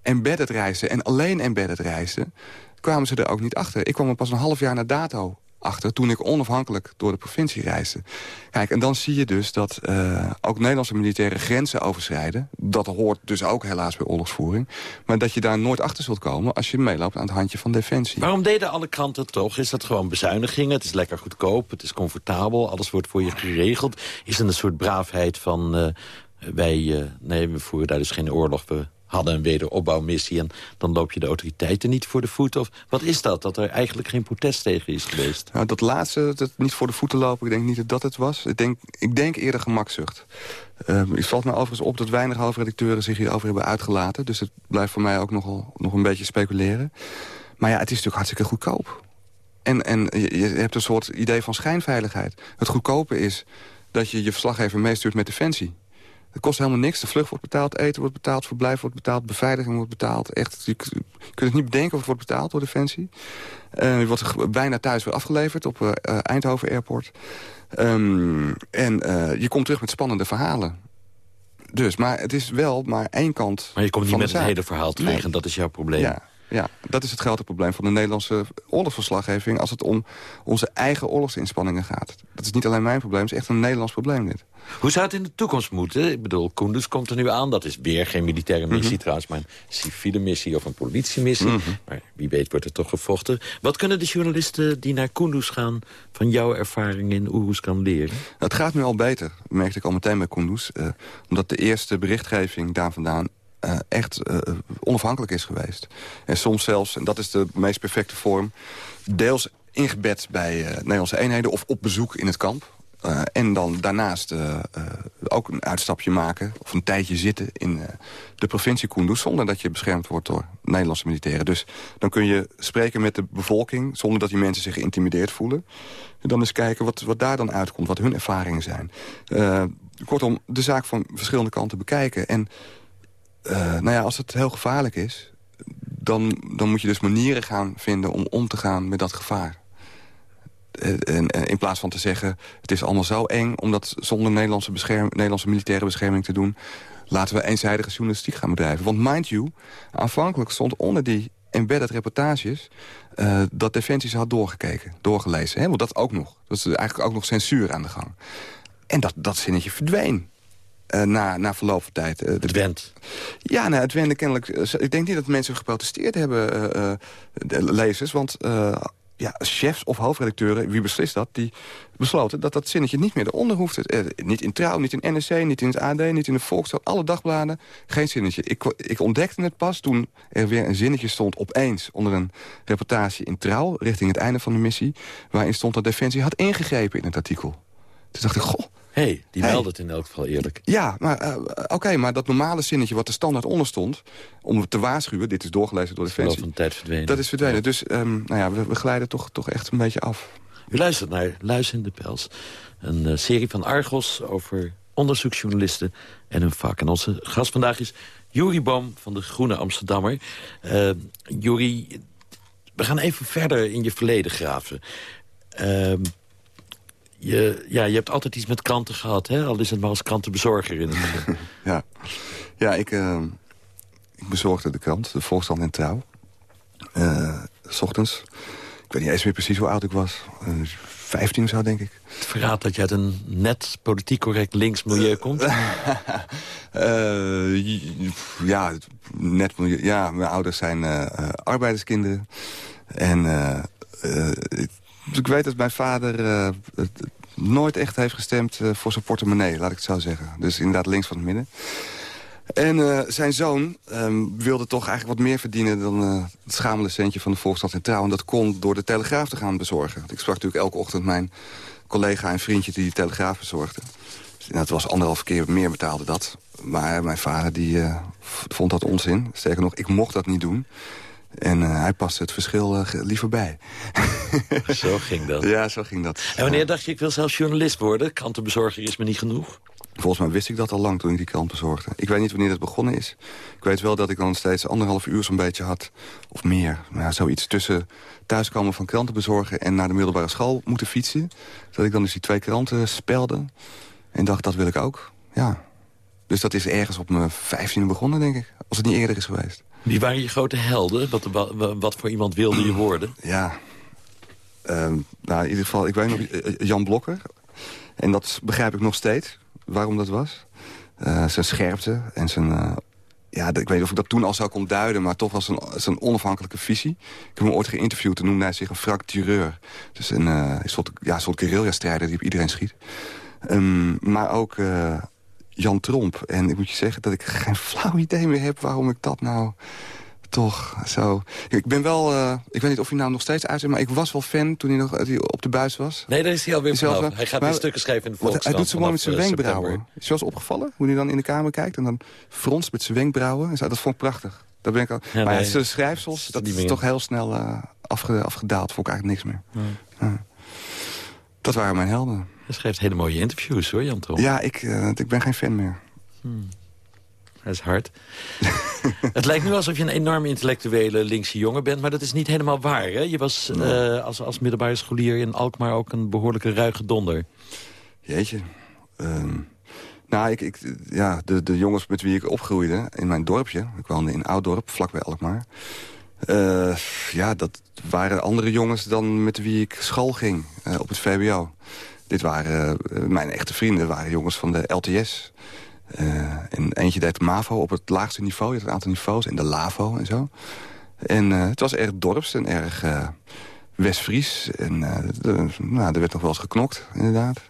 embedded reisden... en alleen embedded reisden, kwamen ze er ook niet achter. Ik kwam er pas een half jaar na dato achter toen ik onafhankelijk door de provincie reisde. Kijk, en dan zie je dus dat uh, ook Nederlandse militaire grenzen overschrijden. Dat hoort dus ook helaas bij oorlogsvoering. Maar dat je daar nooit achter zult komen als je meeloopt aan het handje van Defensie. Waarom deden alle kranten toch? Is dat gewoon bezuinigingen? Het is lekker goedkoop, het is comfortabel, alles wordt voor je geregeld. Is het een soort braafheid van... Uh, wij, uh, nee, we voeren daar dus geen oorlog, we hadden een wederopbouwmissie... en dan loop je de autoriteiten niet voor de voeten? Of wat is dat, dat er eigenlijk geen protest tegen is geweest? Nou, dat laatste, dat niet voor de voeten lopen, ik denk niet dat dat het was. Ik denk, ik denk eerder gemakzucht. Um, het valt me overigens op dat weinig hoofdredacteuren zich hierover hebben uitgelaten. Dus het blijft voor mij ook nogal, nog een beetje speculeren. Maar ja, het is natuurlijk hartstikke goedkoop. En, en je, hebt een soort idee van schijnveiligheid. Het goedkope is dat je je verslaggever meestuurt met Defensie. Het kost helemaal niks. De vlucht wordt betaald, eten wordt betaald, verblijf wordt betaald... beveiliging wordt betaald. Echt, je kunt het niet bedenken of het wordt betaald door Defensie. Uh, je wordt bijna thuis weer afgeleverd op uh, Eindhoven Airport. Um, en uh, je komt terug met spannende verhalen. Dus, maar het is wel maar één kant Maar je komt niet met een hele verhaal terug nee. en dat is jouw probleem. Ja, ja, dat is het grote probleem van de Nederlandse oorlogsverslaggeving... als het om onze eigen oorlogsinspanningen gaat. Dat is niet alleen mijn probleem, het is echt een Nederlands probleem dit. Hoe zou het in de toekomst moeten? Ik bedoel, Kunduz komt er nu aan. Dat is weer geen militaire missie Mhm. trouwens, maar een civiele missie of een politiemissie. Mhm. Maar wie weet wordt er toch gevochten. Wat kunnen de journalisten die naar Kunduz gaan... van jouw ervaring in Oeroeskan leren? Het gaat nu al beter, merkte ik al meteen bij Kunduz. Uh, omdat de eerste berichtgeving daar vandaan uh, echt uh, onafhankelijk is geweest. En soms zelfs, en dat is de meest perfecte vorm... deels ingebed bij uh, Nederlandse eenheden of op bezoek in het kamp. En dan daarnaast ook een uitstapje maken of een tijdje zitten in de provincie Kunduz... zonder dat je beschermd wordt door Nederlandse militairen. Dus dan kun je spreken met de bevolking zonder dat die mensen zich geïntimideerd voelen. En dan eens kijken wat, wat daar dan uitkomt, wat hun ervaringen zijn. kortom, de zaak van verschillende kanten bekijken. En nou ja, als het heel gevaarlijk is... Dan, dan moet je dus manieren gaan vinden om om te gaan met dat gevaar. En, in plaats van te zeggen, het is allemaal zo eng... om dat zonder Nederlandse, bescherm, Nederlandse militaire bescherming te doen... laten we eenzijdige journalistiek gaan bedrijven. Want mind you, aanvankelijk stond onder die embedded reportages... Dat Defensie ze had doorgekeken, doorgelezen. Hè? Want dat ook nog. Dat is eigenlijk ook nog censuur aan de gang. En dat, dat zinnetje verdween. Uh, na, na verloop van tijd. Uh, het went. Ja, nou, het wende kennelijk... ik denk niet dat mensen geprotesteerd hebben, de lezers. Want ja, chefs of hoofdredacteuren, wie beslist dat... die besloten dat dat zinnetje niet meer eronder hoeft. Eh, niet in Trouw, niet in NRC, niet in het AD, niet in de Volkskrant. Alle dagbladen, geen zinnetje. Ik, ik ontdekte het pas toen er weer een zinnetje stond opeens... onder een reportage in Trouw, richting het einde van de missie... waarin stond dat Defensie had ingegrepen in het artikel. Toen dacht ik, goh... Hey, die hey. meldde het in elk geval eerlijk. Ja, maar uh, oké, okay, maar dat normale zinnetje wat er standaard onder stond... om te waarschuwen, dit is doorgelezen door Defensie... van tijd verdwenen. Dat is verdwenen. Ja. Dus um, nou ja, we, we, glijden toch, toch echt een beetje af. U luistert naar Luis in de Pels. Een uh, serie van Argos over onderzoeksjournalisten en hun vak. En onze gast vandaag is Juri Boom van de Groene Amsterdammer. Uh, Juri, we gaan even verder in je verleden graven. Uh, je, ja, je hebt altijd iets met kranten gehad, hè? al is het maar als krantenbezorger. In het [LAUGHS] ja, ja ik, uh, ik bezorgde de krant, de Volksstand en Trouw. Uh, s ochtends. Ik weet niet eens meer precies hoe oud ik was. Uh, 15 zo, denk ik. Het verraadt dat je uit een net politiek correct links milieu [LAUGHS] komt? uh, ja, net milieu. Ja, mijn ouders zijn uh, arbeiderskinderen. En ik, ik, weet dat mijn vader nooit echt heeft gestemd voor zijn portemonnee, laat ik het zo zeggen. Dus inderdaad links van het midden. En uh, zijn zoon um, wilde toch eigenlijk wat meer verdienen... dan het schamele centje van de Volksstad en. En dat kon door de Telegraaf te gaan bezorgen. Ik sprak natuurlijk elke ochtend mijn collega en vriendje die de Telegraaf bezorgde. Dus, dat was anderhalf keer meer betaalde dat. Maar mijn vader die, vond dat onzin. Sterker nog, ik mocht dat niet doen. En uh, hij paste het verschil uh, liever bij. [LAUGHS] zo ging dat? Ja, zo ging dat. En wanneer dacht je, ik wil zelfs journalist worden? Krantenbezorger is me niet genoeg? Volgens mij wist ik dat al lang toen ik die krant bezorgde. Ik weet niet wanneer dat begonnen is. Ik weet wel dat ik dan steeds anderhalf uur zo'n beetje had. Of meer. Nou, ja, zoiets tussen thuiskomen van kranten bezorgen... en naar de middelbare school moeten fietsen. Dat ik dan dus die twee kranten spelde. En dacht, dat wil ik ook. Ja. Dus dat is ergens op mijn vijftiende begonnen, denk ik. Als het niet eerder is geweest. Wie waren je grote helden? Wat, wat voor iemand wilde je worden? [CLEARS THROAT] Ja. Um, nou, in ieder geval, ik weet nog Jan Blokker. En dat begrijp ik nog steeds waarom dat was. Uh, zijn scherpte en zijn... Ja, ik weet niet of ik dat toen al zou kon duiden... maar toch was een, zijn onafhankelijke visie. Ik heb hem ooit geïnterviewd, toen noemde hij zich een fractureur. Dus een, een soort, ja, soort guerrilla-strijder die op iedereen schiet. Um, maar ook Jan Tromp. En ik moet je zeggen dat ik geen [LAUGHS] flauw idee meer heb... waarom ik dat nou toch zo... Ik ben wel... Uh, ik weet niet of hij nou nog steeds uit is... maar ik was wel fan toen hij nog hij op de buis was. Nee, daar is hij alweer vanaf. Hij gaat weer stukken schrijven in de Volkskrant. Hij doet zo mooi met zijn wenkbrauwen. Is je wel eens opgevallen? Hoe hij dan in de kamer kijkt en dan fronst met zijn wenkbrauwen. Dat vond ik prachtig. Dat ben ik al. Ja, maar nee, zijn schrijfsels, dat is toch heel snel uh, afge, afgedaald. Vond ik eigenlijk niks meer. Ja. Dat waren mijn helden. Hij schrijft hele mooie interviews hoor, Jan Trom. Ja, ik, uh, ik ben geen fan meer. Hmm. Dat is hard. [LAUGHS] het lijkt nu alsof je een enorm intellectuele linkse jongen bent... maar dat is niet helemaal waar, hè? Je was uh, als, als middelbare scholier in Alkmaar ook een behoorlijke ruige donder. Jeetje. Um, nou, ik, ik, ja, de, de jongens met wie ik opgroeide in mijn dorpje... ik woonde in Ouddorp, vlakbij Alkmaar... Uh, ja, dat waren andere jongens dan met wie ik school ging uh, op het VBO. Dit waren, mijn echte vrienden waren jongens van de LTS... En eentje deed MAVO op het laagste niveau. Je had een aantal niveaus. En de LAVO en zo. En het was erg dorps en erg West-Fries. En de, nou, er werd nog wel eens geknokt, inderdaad.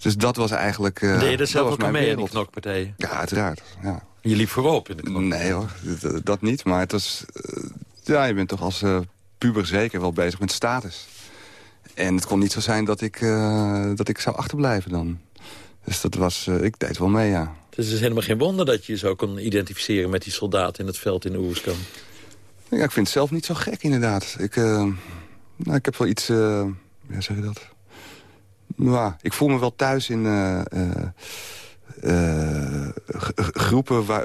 Dus dat was eigenlijk... Uh, Deed je er zelf ook aan mee in die knokpartijen? Ja, uiteraard. Ja. Je liep voorop in de knok? Nee hoor, dat, dat, niet. Maar het was... ja, je bent toch als puber zeker wel bezig met status. En het kon niet zo zijn dat ik, dat ik zou achterblijven dan. Dus dat was... ik deed wel mee, ja. Dus het is helemaal geen wonder dat je je zo kon identificeren... met die soldaat in het veld in Oerskamp. Ja, ik vind het zelf niet zo gek, inderdaad. Ik, nou, ik heb wel iets... Ja, zeg je dat? Nou, ik voel me wel thuis in uh, groepen... Waar,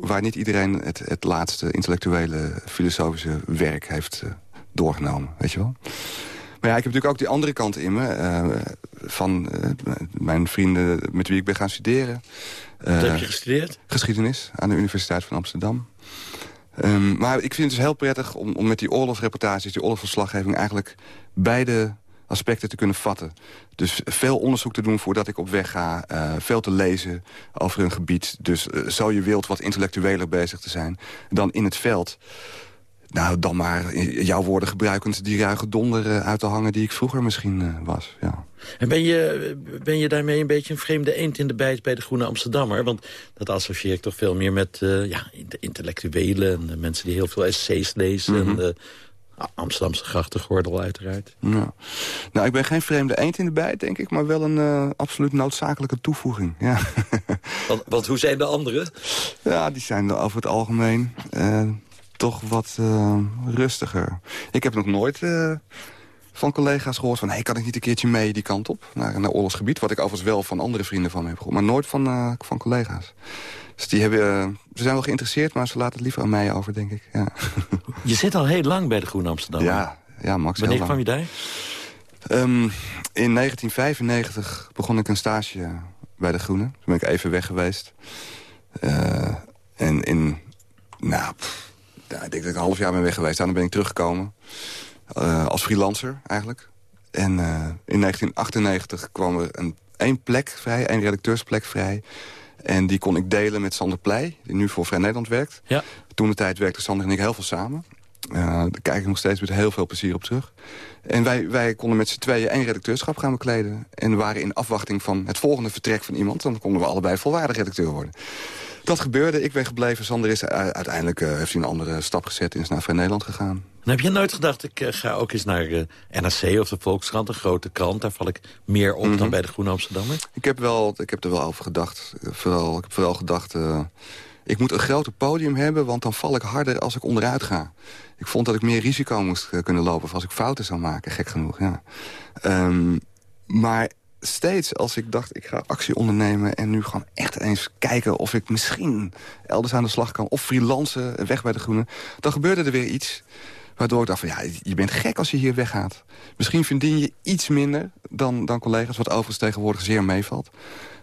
waar niet iedereen het, het laatste intellectuele, filosofische werk heeft doorgenomen. Weet je wel? Maar ja, ik heb natuurlijk ook die andere kant in me. Uh, van mijn vrienden met wie ik ben gaan studeren. Wat heb je gestudeerd? Geschiedenis aan de Universiteit van Amsterdam. Um, maar ik vind het dus heel prettig om, om met die oorlogsreportages... die oorlogsverslaggeving eigenlijk beide aspecten te kunnen vatten. Dus veel onderzoek te doen voordat ik op weg ga. Uh, veel te lezen over een gebied. Dus uh, zo je wilt wat intellectueler bezig te zijn. Dan in het veld. Nou, dan maar jouw woorden gebruikend die ruige donder uh, uit te hangen... die ik vroeger misschien was, ja. En ben je, ben je daarmee een beetje een vreemde eend in de bijt bij de Groene Amsterdammer? Want dat associeer ik toch veel meer met ja, intellectuelen... en de mensen die heel veel essays lezen... Mm -hmm. en de Amsterdamse grachtengordel uiteraard. Ja. Nou, ik ben geen vreemde eend in de bijt, denk ik... maar wel een uh, absoluut noodzakelijke toevoeging. Ja. [LAUGHS] want, want, hoe zijn de anderen? Ja, die zijn over het algemeen uh, toch wat rustiger. Ik heb nog nooit van collega's gehoord van... hey, kan ik niet een keertje mee die kant op, naar, naar oorlogsgebied? Wat ik overigens wel van andere vrienden van me heb gehoord. Maar nooit van, uh, van collega's. Dus die hebben, uh, ze zijn wel geïnteresseerd, maar ze laten het liever aan mij over, denk ik. Ja. [LAUGHS] Je zit al heel lang bij de Groene Amsterdam. Ja, ja Max, Wanneer kwam je daar? Um, in 1995 begon ik een stage bij de Groene. Toen ben ik even weg geweest. Uh, en in, nou, pff, ik denk dat ik een half jaar ben weg geweest. Daarna ben ik teruggekomen. Uh, als freelancer eigenlijk. En uh, in 1998 kwam er een, één plek vrij, één redacteursplek vrij. En die kon ik delen met Sander Pleij, die nu voor Vrij Nederland werkt. Ja. Toen de tijd werkte Sander en ik heel veel samen. Uh, daar kijk ik nog steeds met heel veel plezier op terug. En wij, wij konden met z'n tweeën één redacteurschap gaan bekleden. En waren in afwachting van het volgende vertrek van iemand. Dan konden we allebei volwaardig redacteur worden. Dat gebeurde, ik ben gebleven. Sander is uiteindelijk uh, heeft hij een andere stap gezet en is naar Vrij Nederland gegaan. En heb je nooit gedacht, ik uh, ga ook eens naar uh, NRC of de Volkskrant, een grote krant. Daar val ik meer op mm -hmm. dan bij de Groene Amsterdammer. Ik heb, wel, ik heb er wel over gedacht. Vooral, ik heb vooral gedacht, ik moet een groter podium hebben... want dan val ik harder als ik onderuit ga. Ik vond dat ik meer risico moest kunnen lopen... of als ik fouten zou maken, gek genoeg. Ja. Um, maar steeds als ik dacht, ik ga actie ondernemen... en nu gewoon echt eens kijken of ik misschien elders aan de slag kan... of freelancen, weg bij de Groene, dan gebeurde er weer iets... waardoor ik dacht van, ja, je bent gek als je hier weggaat. Misschien verdien je iets minder dan, dan collega's... wat overigens tegenwoordig zeer meevalt.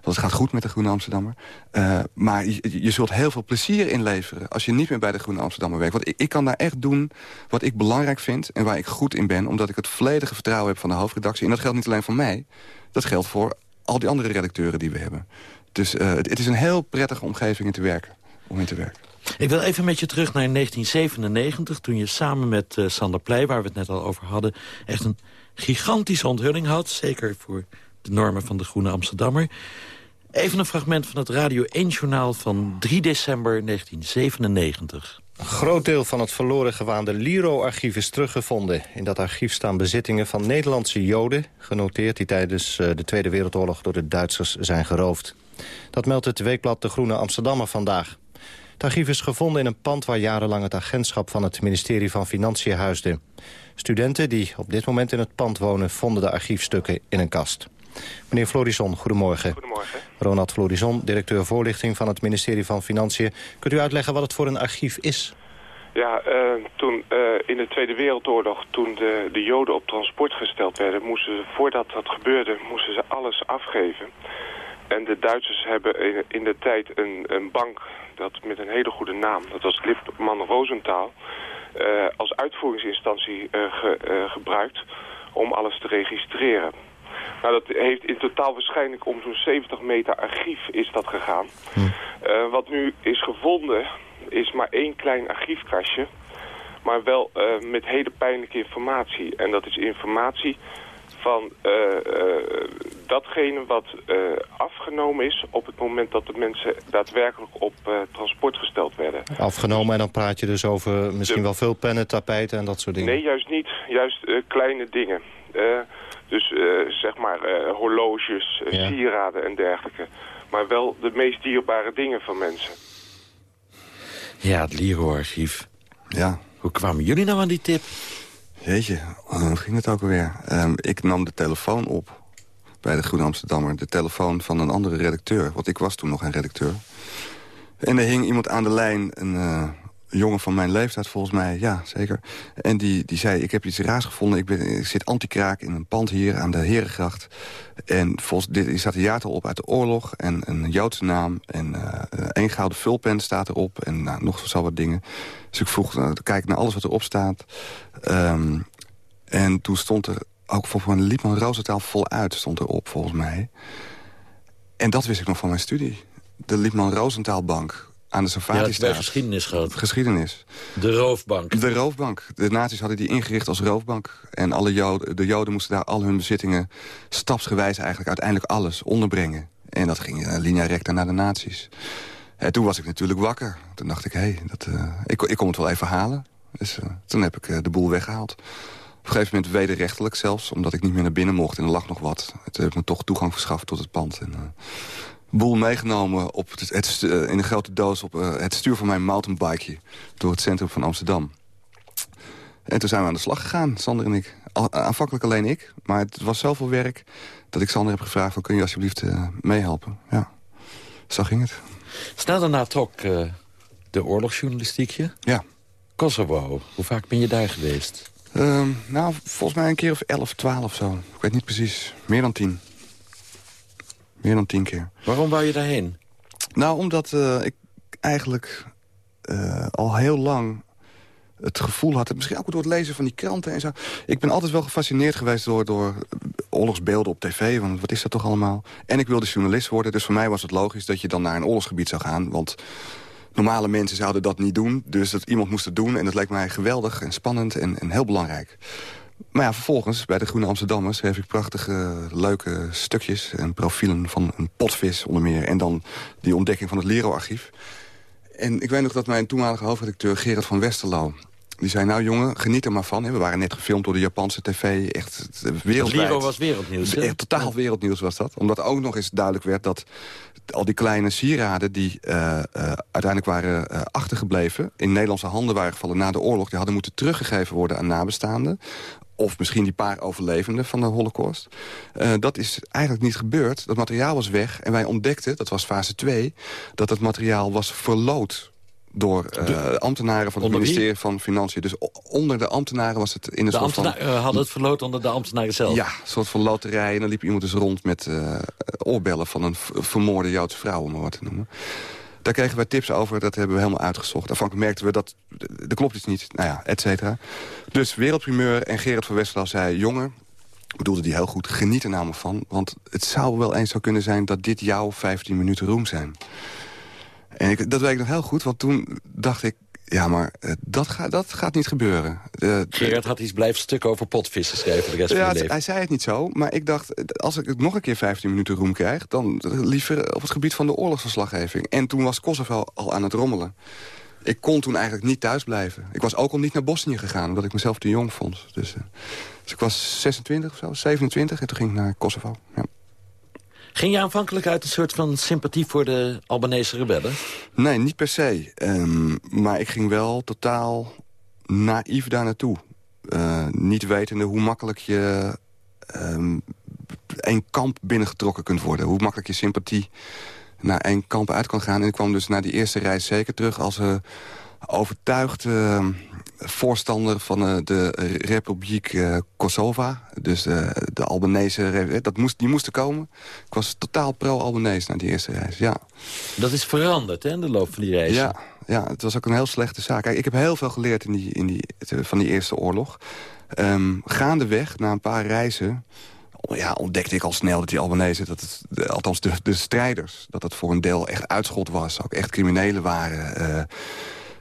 Want het gaat goed met de Groene Amsterdammer. Uh, maar je, zult heel veel plezier inleveren als je niet meer bij de Groene Amsterdammer werkt. Want ik, ik, kan daar echt doen wat ik belangrijk vind en waar ik goed in ben. Omdat ik het volledige vertrouwen heb van de hoofdredactie. En dat geldt niet alleen voor mij. Dat geldt voor al die andere redacteuren die we hebben. Dus uh, het, het is een heel prettige omgeving in te werken, om in te werken. Ik wil even met je terug naar 1997... toen je samen met uh, Sander Pleij, waar we het net al over hadden... echt een gigantische onthulling had. Zeker voor de normen van de Groene Amsterdammer. Even een fragment van het Radio 1-journaal van 3 december 1997. Een groot deel van het verloren gewaande Liro-archief is teruggevonden. In dat archief staan bezittingen van Nederlandse Joden... genoteerd die tijdens de Tweede Wereldoorlog door de Duitsers zijn geroofd. Dat meldt het weekblad De Groene Amsterdammer vandaag. Het archief is gevonden in een pand waar jarenlang het agentschap van het ministerie van Financiën huisde. Studenten die op dit moment in het pand wonen vonden de archiefstukken in een kast. Meneer Florison, goedemorgen. Goedemorgen. Ronald Florison, directeur voorlichting van het ministerie van Financiën. Kunt u uitleggen wat het voor een archief is? Ja, uh, toen uh, in de Tweede Wereldoorlog, toen de, de Joden op transport gesteld werden, moesten ze, voordat dat gebeurde, moesten ze alles afgeven. En de Duitsers hebben in, in de tijd een, een bank dat met een hele goede naam, dat was Lippmann Rosenthal, uh, als uitvoeringsinstantie ge, gebruikt om alles te registreren. Nou, dat heeft in totaal waarschijnlijk om zo'n 70 meter archief is dat gegaan. Hm. Wat nu is gevonden is maar één klein archiefkastje. Maar wel met hele pijnlijke informatie. En dat is informatie van datgene wat afgenomen is... op het moment dat de mensen daadwerkelijk op transport gesteld werden. Afgenomen en dan praat je dus over misschien de... wel veel pennen, tapijten en dat soort dingen? Nee, juist niet. Juist kleine dingen. Dus uh, zeg maar uh, horloges, uh, ja. sieraden en dergelijke. Maar wel de meest dierbare dingen van mensen. Ja, het Liro-archief. Ja. Hoe kwamen jullie nou aan die tip? Jeetje, hoe ging het ook alweer? Um, ik nam de telefoon op bij de Groene Amsterdammer. De telefoon van een andere redacteur. Want ik was toen nog een redacteur. En er hing iemand aan de lijn, een een jongen van mijn leeftijd volgens mij, ja, zeker. En die, die zei, ik heb iets raars gevonden. Ik, ben, ik zit anti-kraak in een pand hier aan de Herengracht. En volgens, dit er staat een jaartal op uit de oorlog en een Joodse naam. En uh, één gouden vulpen staat erop en nou, nog zo wat dingen. Dus ik vroeg, uh, kijk naar alles wat erop staat. Um, en toen stond er ook voor een Liepman Roosentaal voluit stond erop, volgens mij. En dat wist ik nog van mijn studie. De Liepman Roosentaalbank aan de Safari-straat. Ja, geschiedenis gehad. Geschiedenis. De roofbank. De roofbank. De nazi's hadden die ingericht als roofbank. En alle Joden, de Joden moesten daar al hun bezittingen... stapsgewijs eigenlijk uiteindelijk alles onderbrengen. En dat ging uh, linea recta naar de nazi's. En toen was ik natuurlijk wakker. Toen dacht ik, hé, hey, dat, uh, ik, ik kom het wel even halen. Dus uh, toen heb ik de boel weggehaald. Op een gegeven moment wederrechtelijk zelfs, omdat ik niet meer naar binnen mocht. En er lag nog wat. Heb ik me toch toegang verschaft tot het pand. En, boel meegenomen op het, het, in een grote doos op uh, het stuur van mijn mountainbikeje... door het centrum van Amsterdam. En toen zijn we aan de slag gegaan, Sander en ik. Aanvankelijk alleen ik, maar het was zoveel werk... dat ik Sander heb gevraagd, van, kun je alsjeblieft eh, meehelpen? Ja, zo ging het. Snel daarna trok eh, de oorlogsjournalistiek je. Ja. Kosovo, hoe vaak ben je daar geweest? Ehm, nou, volgens mij een keer of 11, 12 zo. Ik weet niet precies. Meer dan tien. Meer dan tien keer. Waarom wou je daarheen? Nou, omdat eh, ik eigenlijk eh, al heel lang het gevoel had... misschien ook door het lezen van die kranten en zo... ik ben altijd wel gefascineerd geweest door, door oorlogsbeelden op tv. Want wat is dat toch allemaal? En ik wilde journalist worden, dus voor mij was het logisch... dat je dan naar een oorlogsgebied zou gaan, want... Normale mensen zouden dat niet doen, dus dat iemand moest het doen. En dat leek mij geweldig en spannend en, en heel belangrijk. Maar ja, vervolgens, bij de Groene Amsterdammers... schreef ik prachtige, leuke stukjes en profielen van een potvis onder meer. En dan die ontdekking van het Lero-archief. En ik weet nog dat mijn toenmalige hoofdredacteur Gerard van Westerlo... die zei, nou jongen, geniet er maar van. We waren net gefilmd door de Japanse tv, echt eh, wereldwijd. Was wereldnieuws, hè? Echt totaal wereldnieuws was dat. Omdat ook nog eens duidelijk werd dat al die kleine sieraden... die eh, eh, uiteindelijk waren achtergebleven... in Nederlandse handen waren gevallen na de oorlog... die hadden moeten teruggegeven worden aan nabestaanden of misschien die paar overlevenden van de holocaust. Dat is eigenlijk niet gebeurd. Dat materiaal was weg en wij ontdekten, dat was fase 2... dat het materiaal was verloot door eh, ambtenaren van het ministerie van Financiën. Dus onder de ambtenaren was het in een De soort van... ambtenaren hadden het verloot onder de ambtenaren zelf. Ja, een soort van loterij. En dan liep iemand dus rond met eh, oorbellen van een vermoorde Joodse vrouw, om maar wat te noemen. Daar kregen wij tips over, dat hebben we helemaal uitgezocht. Afhankelijk merkten we dat, er klopt iets niet, nou ja, et cetera. Dus wereldprimeur en Gerard van Westerlo zei... jongen, bedoelde die heel goed, geniet er namelijk van. Want het zou wel eens zo kunnen zijn dat dit jouw 15 minuten roem zijn. En ik, dat weet ik nog heel goed, want toen dacht ik... ja, maar eh, dat, gaat dat gaat niet gebeuren. De- Gerard had iets blijven stuk over potvissen schrijven de rest ja, van het- leven. hij zei het niet zo, maar ik dacht... als ik het nog een keer 15 minuten roem krijg... dan liever op het gebied van de oorlogsverslaggeving. En toen was Kosovo al aan het rommelen. Ik kon toen eigenlijk niet thuis blijven. Ik was ook al niet naar Bosnië gegaan, omdat ik mezelf te jong vond. Dus, eh, dus ik was 26 of zo, 27, en toen ging ik naar Kosovo. Ja. Ging je aanvankelijk uit een soort van sympathie voor de Albanese rebellen? Nee, niet per se. Ehm, maar ik ging wel totaal naïef daar naartoe. Eh, niet wetende hoe makkelijk je ehm één kamp binnengetrokken kunt worden. Hoe makkelijk je sympathie naar één kamp uit kan gaan. En ik kwam dus na die eerste reis zeker terug als eh, overtuigd eh, voorstander van eh, de Republiek eh, Kosova. Dus de Albanese... Dat moest, die moesten komen. Ik was totaal pro-Albanese na die eerste reis, ja. Dat is veranderd, hè, in de loop van die reis. Ja, ja, het was ook een heel slechte zaak. Kijk, ik heb heel veel geleerd in die, in die, van die Eerste Oorlog. Ehm, gaandeweg, na een paar reizen... Ja, ontdekte ik al snel dat die Albanese, dat het, de- althans de, de strijders... dat het voor een deel echt uitschot was, ook echt criminelen waren.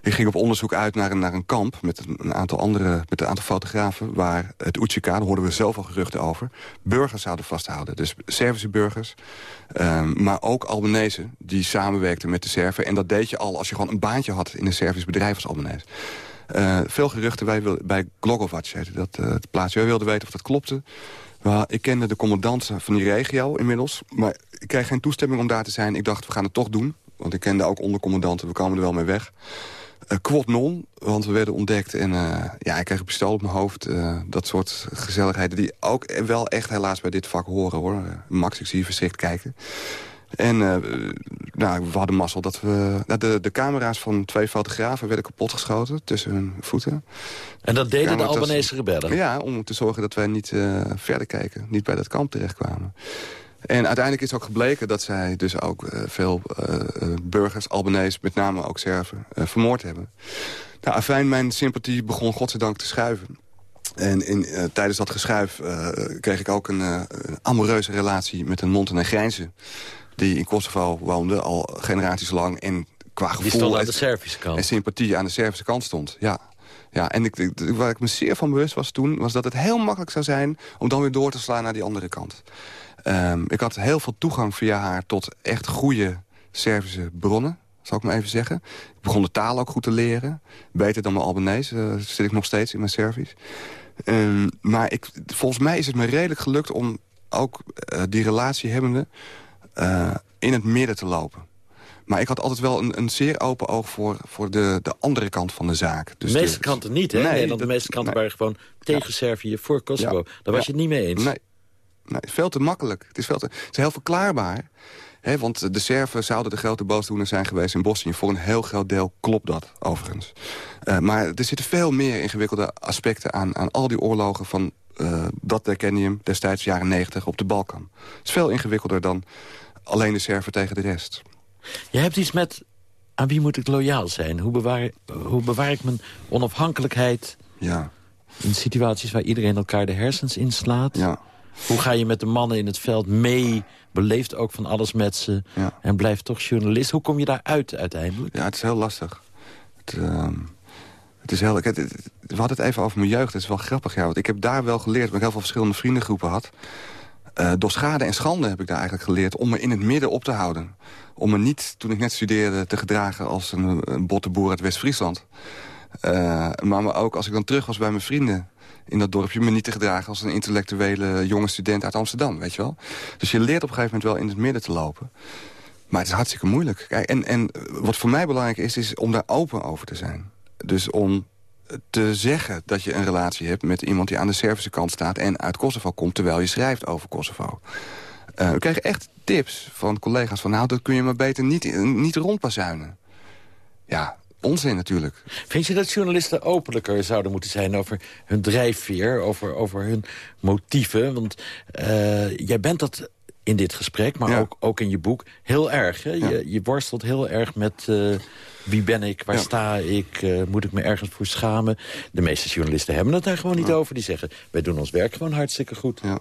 Ik ging op onderzoek uit naar een, naar een kamp met een, aantal andere, met een aantal fotografen... waar het Utsika, daar hoorden we zelf al geruchten over... burgers zouden vasthouden. Dus Servische burgers, ehm, maar ook Albanese die samenwerkten met de Serven. En dat deed je al als je gewoon een baantje had in een Servisch bedrijf als Albanese. Eh, veel geruchten wil, bij Glogovac, heette dat eh, plaatsje. Wij wilden weten of dat klopte. Maar ik kende de commandant van die regio inmiddels. Maar ik kreeg geen toestemming om daar te zijn. Ik dacht, we gaan het toch doen. Want ik kende ook ondercommandanten, we komen er wel mee weg. Eh quod non, want we werden ontdekt. En eh, ja, ik kreeg een pistool op mijn hoofd. eh, dat soort gezelligheden die ook wel echt helaas bij dit vak horen, hoor. Max, ik zie je verschrikt kijken. En nou, we hadden mazzel dat we... nou, de, de camera's van twee fotografen werden kapotgeschoten tussen hun voeten. En dat deden de Albanese rebellen? Ja, om te zorgen dat wij niet verder keken. Niet bij dat kamp terechtkwamen. En uiteindelijk is ook gebleken dat zij dus ook eh, veel eh, eh, burgers, Albanese, met name ook Serven, vermoord hebben. Nou, afijn, mijn sympathie begon godzijdank te schuiven. En in, tijdens dat geschuif kreeg ik ook een, een amoureuze relatie met een Montenegrijnse... die in Kosovo woonde, al generaties lang. En qua gevoel... Die stond aan de Servische kant. En sympathie aan de Servische kant stond, ja. Ja, en ik- waar ik me zeer van bewust was toen... was dat het heel makkelijk zou zijn om dan weer door te slaan naar die andere kant. Ehm, ik had heel veel toegang via haar tot echt goede Servische bronnen, zal ik maar even zeggen. Ik begon de taal ook goed te leren. Beter dan mijn Albanese, eh, zit ik nog steeds in mijn Servisch. Ehm, maar ik, volgens mij is het me redelijk gelukt om ook eh, die relatie hebbende... eh, in het midden te lopen. Maar ik had altijd wel een, een zeer open oog voor, voor de, de andere kant van de zaak. Dus de meeste kranten niet, hè? Nee, want de meeste kranten waren gewoon tegen Servië, voor Kosovo. Daar was je het niet mee eens. Nee. Nee, het is veel te makkelijk. Het is, veel te, het is heel verklaarbaar. Hè, want de Serven zouden de grote boosdoener zijn geweest in Bosnië. Voor een heel groot deel klopt dat, overigens. Uh, maar er zitten veel meer ingewikkelde aspecten aan, aan al die oorlogen van uh, dat decennium, destijds jaren 90, op de Balkan. Het is veel ingewikkelder dan alleen de Serven tegen de rest. Je hebt iets met aan wie moet ik loyaal zijn? Hoe bewaar, hoe bewaar ik mijn onafhankelijkheid ja. in situaties waar iedereen elkaar de hersens inslaat? Ja. Hoe ga je met de mannen in het veld mee, beleeft ook van alles met ze... Ja. en blijft toch journalist? Hoe kom je daaruit uiteindelijk? Ja, het is heel lastig. Het, uh, het is heel, het, het, we hadden het even over mijn jeugd, het is wel grappig. Ja, want ik heb daar wel geleerd, omdat ik heel veel verschillende vriendengroepen had... Uh, door schade en schande heb ik daar eigenlijk geleerd om me in het midden op te houden. Om me niet, toen ik net studeerde, te gedragen als een, een botteboer uit West-Friesland. Uh, maar ook als ik dan terug was bij mijn vrienden in dat dorpje... me niet te gedragen als een intellectuele jonge student uit Amsterdam, weet je wel. Dus je leert op een gegeven moment wel in het midden te lopen. Maar het is hartstikke moeilijk. Kijk, en, en wat voor mij belangrijk is, is om daar open over te zijn. Dus om te zeggen dat je een relatie hebt met iemand die aan de Servische kant staat... en uit Kosovo komt terwijl je schrijft over Kosovo. Uh, we krijgen echt tips van collega's van... nou, dat kun je maar beter niet, niet rondbazuinen. Ja, onzin natuurlijk. Vind je dat journalisten openlijker zouden moeten zijn over hun drijfveer... over, over hun motieven? Want uh, jij bent dat in dit gesprek, maar ja. ook, ook in je boek, heel erg. Hè? Ja. Je, je worstelt heel erg met... Uh, wie ben ik, waar ja. sta ik, uh, moet ik me ergens voor schamen? De meeste journalisten hebben het daar gewoon niet over. Die zeggen, wij doen ons werk gewoon hartstikke goed. Ja,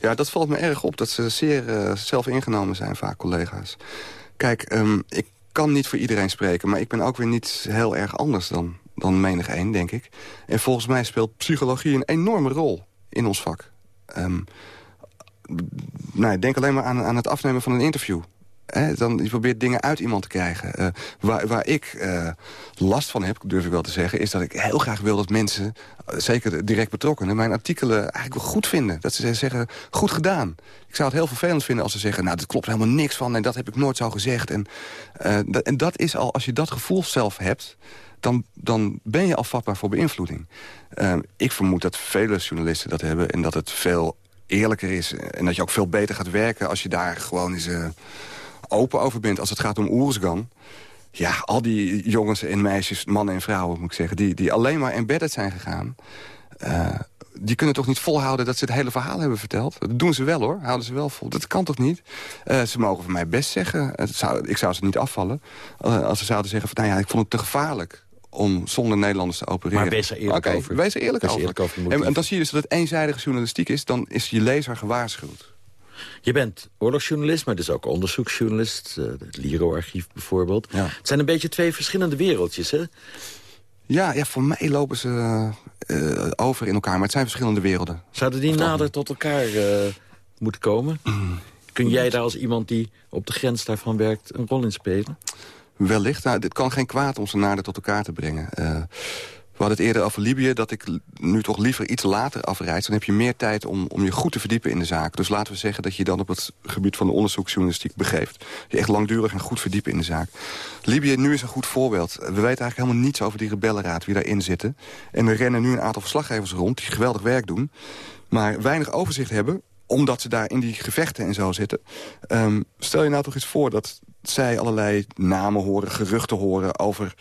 ja dat valt me erg op, dat ze zeer zelf ingenomen zijn, vaak collega's. Kijk, um, ik kan niet voor iedereen spreken, maar ik ben ook weer niet heel erg anders dan, dan menig één, denk ik. En volgens mij speelt psychologie een enorme rol in ons vak. Um, denk alleen maar aan, aan het afnemen van een interview. Dan, je probeert dingen uit iemand te krijgen. Uh, waar, waar ik uh, last van heb, durf ik wel te zeggen... is dat ik heel graag wil dat mensen, zeker direct betrokkenen... mijn artikelen eigenlijk wel goed vinden. Dat ze zeggen, goed gedaan. Ik zou het heel vervelend vinden als ze zeggen... nou, dat klopt helemaal niks van en dat heb ik nooit zo gezegd. En, dat, en dat is al, als je dat gevoel zelf hebt... Dan, dan ben je al vatbaar voor beïnvloeding. ik vermoed dat vele journalisten dat hebben... en dat het veel eerlijker is. En dat je ook veel beter gaat werken als je daar gewoon eens open over bent. Als het gaat om Oersgan. Ja, al die jongens en meisjes, mannen en vrouwen moet ik zeggen... die, die alleen maar embedded zijn gegaan... Uh, die kunnen toch niet volhouden dat ze het hele verhaal hebben verteld? Dat doen ze wel hoor, houden ze wel vol. Dat kan toch niet? Uh, ze mogen van mij best zeggen, het zou, ik zou ze niet afvallen... als ze zouden zeggen van, nou ja, ik vond het te gevaarlijk om zonder Nederlanders te opereren. Maar wees er eerlijk okay, over. Wees er eerlijk wees over. Eerlijk over en, en, dan zie je dus dat het eenzijdige journalistiek is... dan is je lezer gewaarschuwd. Je bent oorlogsjournalist, maar dus ook onderzoeksjournalist. Uh, het Liro-archief bijvoorbeeld. Ja. Het zijn een beetje twee verschillende wereldjes, hè? Ja, ja voor mij lopen ze uh, over in elkaar. Maar het zijn verschillende werelden. Zouden die nader tot elkaar uh, moeten komen? Mm. Kun jij daar als iemand die op de grens daarvan werkt... een rol in spelen? Wellicht. Nou, dit kan geen kwaad om ze nader tot elkaar te brengen. Uh, hadden het eerder over Libië, dat ik nu toch liever iets later afreis. Dan heb je meer tijd om, om je goed te verdiepen in de zaak. Dus laten we zeggen dat je dan op het gebied van de onderzoeksjournalistiek begeeft. Je echt langdurig en goed verdiepen in de zaak. Libië nu is een goed voorbeeld. We weten eigenlijk helemaal niets over die rebellenraad, wie daarin zitten. En er rennen nu een aantal verslaggevers rond die geweldig werk doen. Maar weinig overzicht hebben omdat ze daar in die gevechten en zo zitten. Um, stel je nou toch eens voor dat zij allerlei namen horen, geruchten horen... over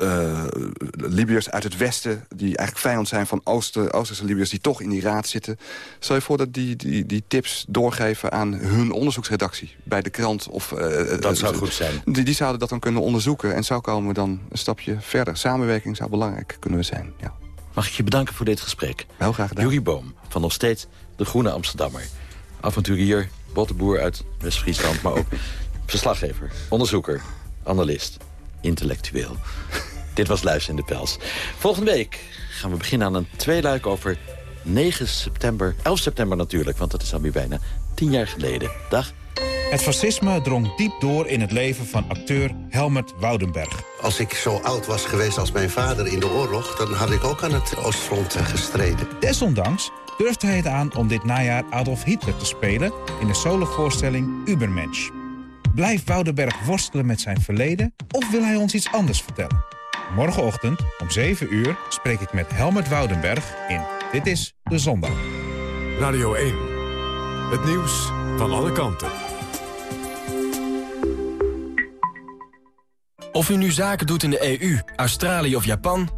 uh, Libiërs uit het westen... die eigenlijk vijand zijn van Ooster, Oosterse Libiërs... die toch in die raad zitten. Stel je voor dat die, die, die tips doorgeven aan hun onderzoeksredactie... bij de krant of... Uh, dat zou goed zijn. Die, die zouden dat dan kunnen onderzoeken. En zo komen we dan een stapje verder. Samenwerking zou belangrijk kunnen we zijn, ja. Mag ik je bedanken voor dit gesprek. Heel graag gedaan. Jurie Boom, van nog steeds de Groene Amsterdammer. Avonturier, bottenboer uit West-Friesland, maar ook verslaggever, onderzoeker, analist, intellectueel. [LAUGHS] Dit was Luis in de Pels. Volgende week gaan we beginnen aan een tweeluik over 9 september, 11 september natuurlijk... want dat is alweer bijna tien jaar geleden. Dag. Het fascisme drong diep door in het leven van acteur Helmut Woudenberg. Als ik zo oud was geweest als mijn vader in de oorlog... dan had ik ook aan het Oostfront gestreden. Desondanks durfde hij het aan om dit najaar Adolf Hitler te spelen... in de solovoorstelling Übermensch. Blijft Woudenberg worstelen met zijn verleden of wil hij ons iets anders vertellen? Morgenochtend om 7 uur spreek ik met Helmut Woudenberg in Dit is de Zondag. Radio 1. Het nieuws van alle kanten. Of u nu zaken doet in de EU, Australië of Japan...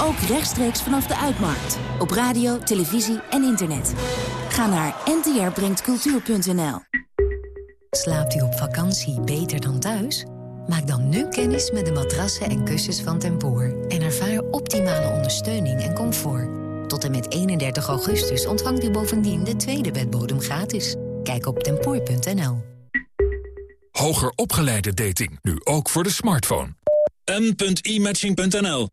Ook rechtstreeks vanaf de Uitmarkt. Op radio, televisie en internet. Ga naar ntrbrengtcultuur.nl Slaapt u op vakantie beter dan thuis? Maak dan nu kennis met de matrassen en kussens van Tempoor... en ervaar optimale ondersteuning en comfort. Tot en met 31 augustus ontvangt u bovendien de tweede bedbodem gratis. Kijk op tempoor.nl. Hoger opgeleide dating, nu ook voor de smartphone. m.imatching.nl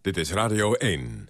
Dit is Radio 1.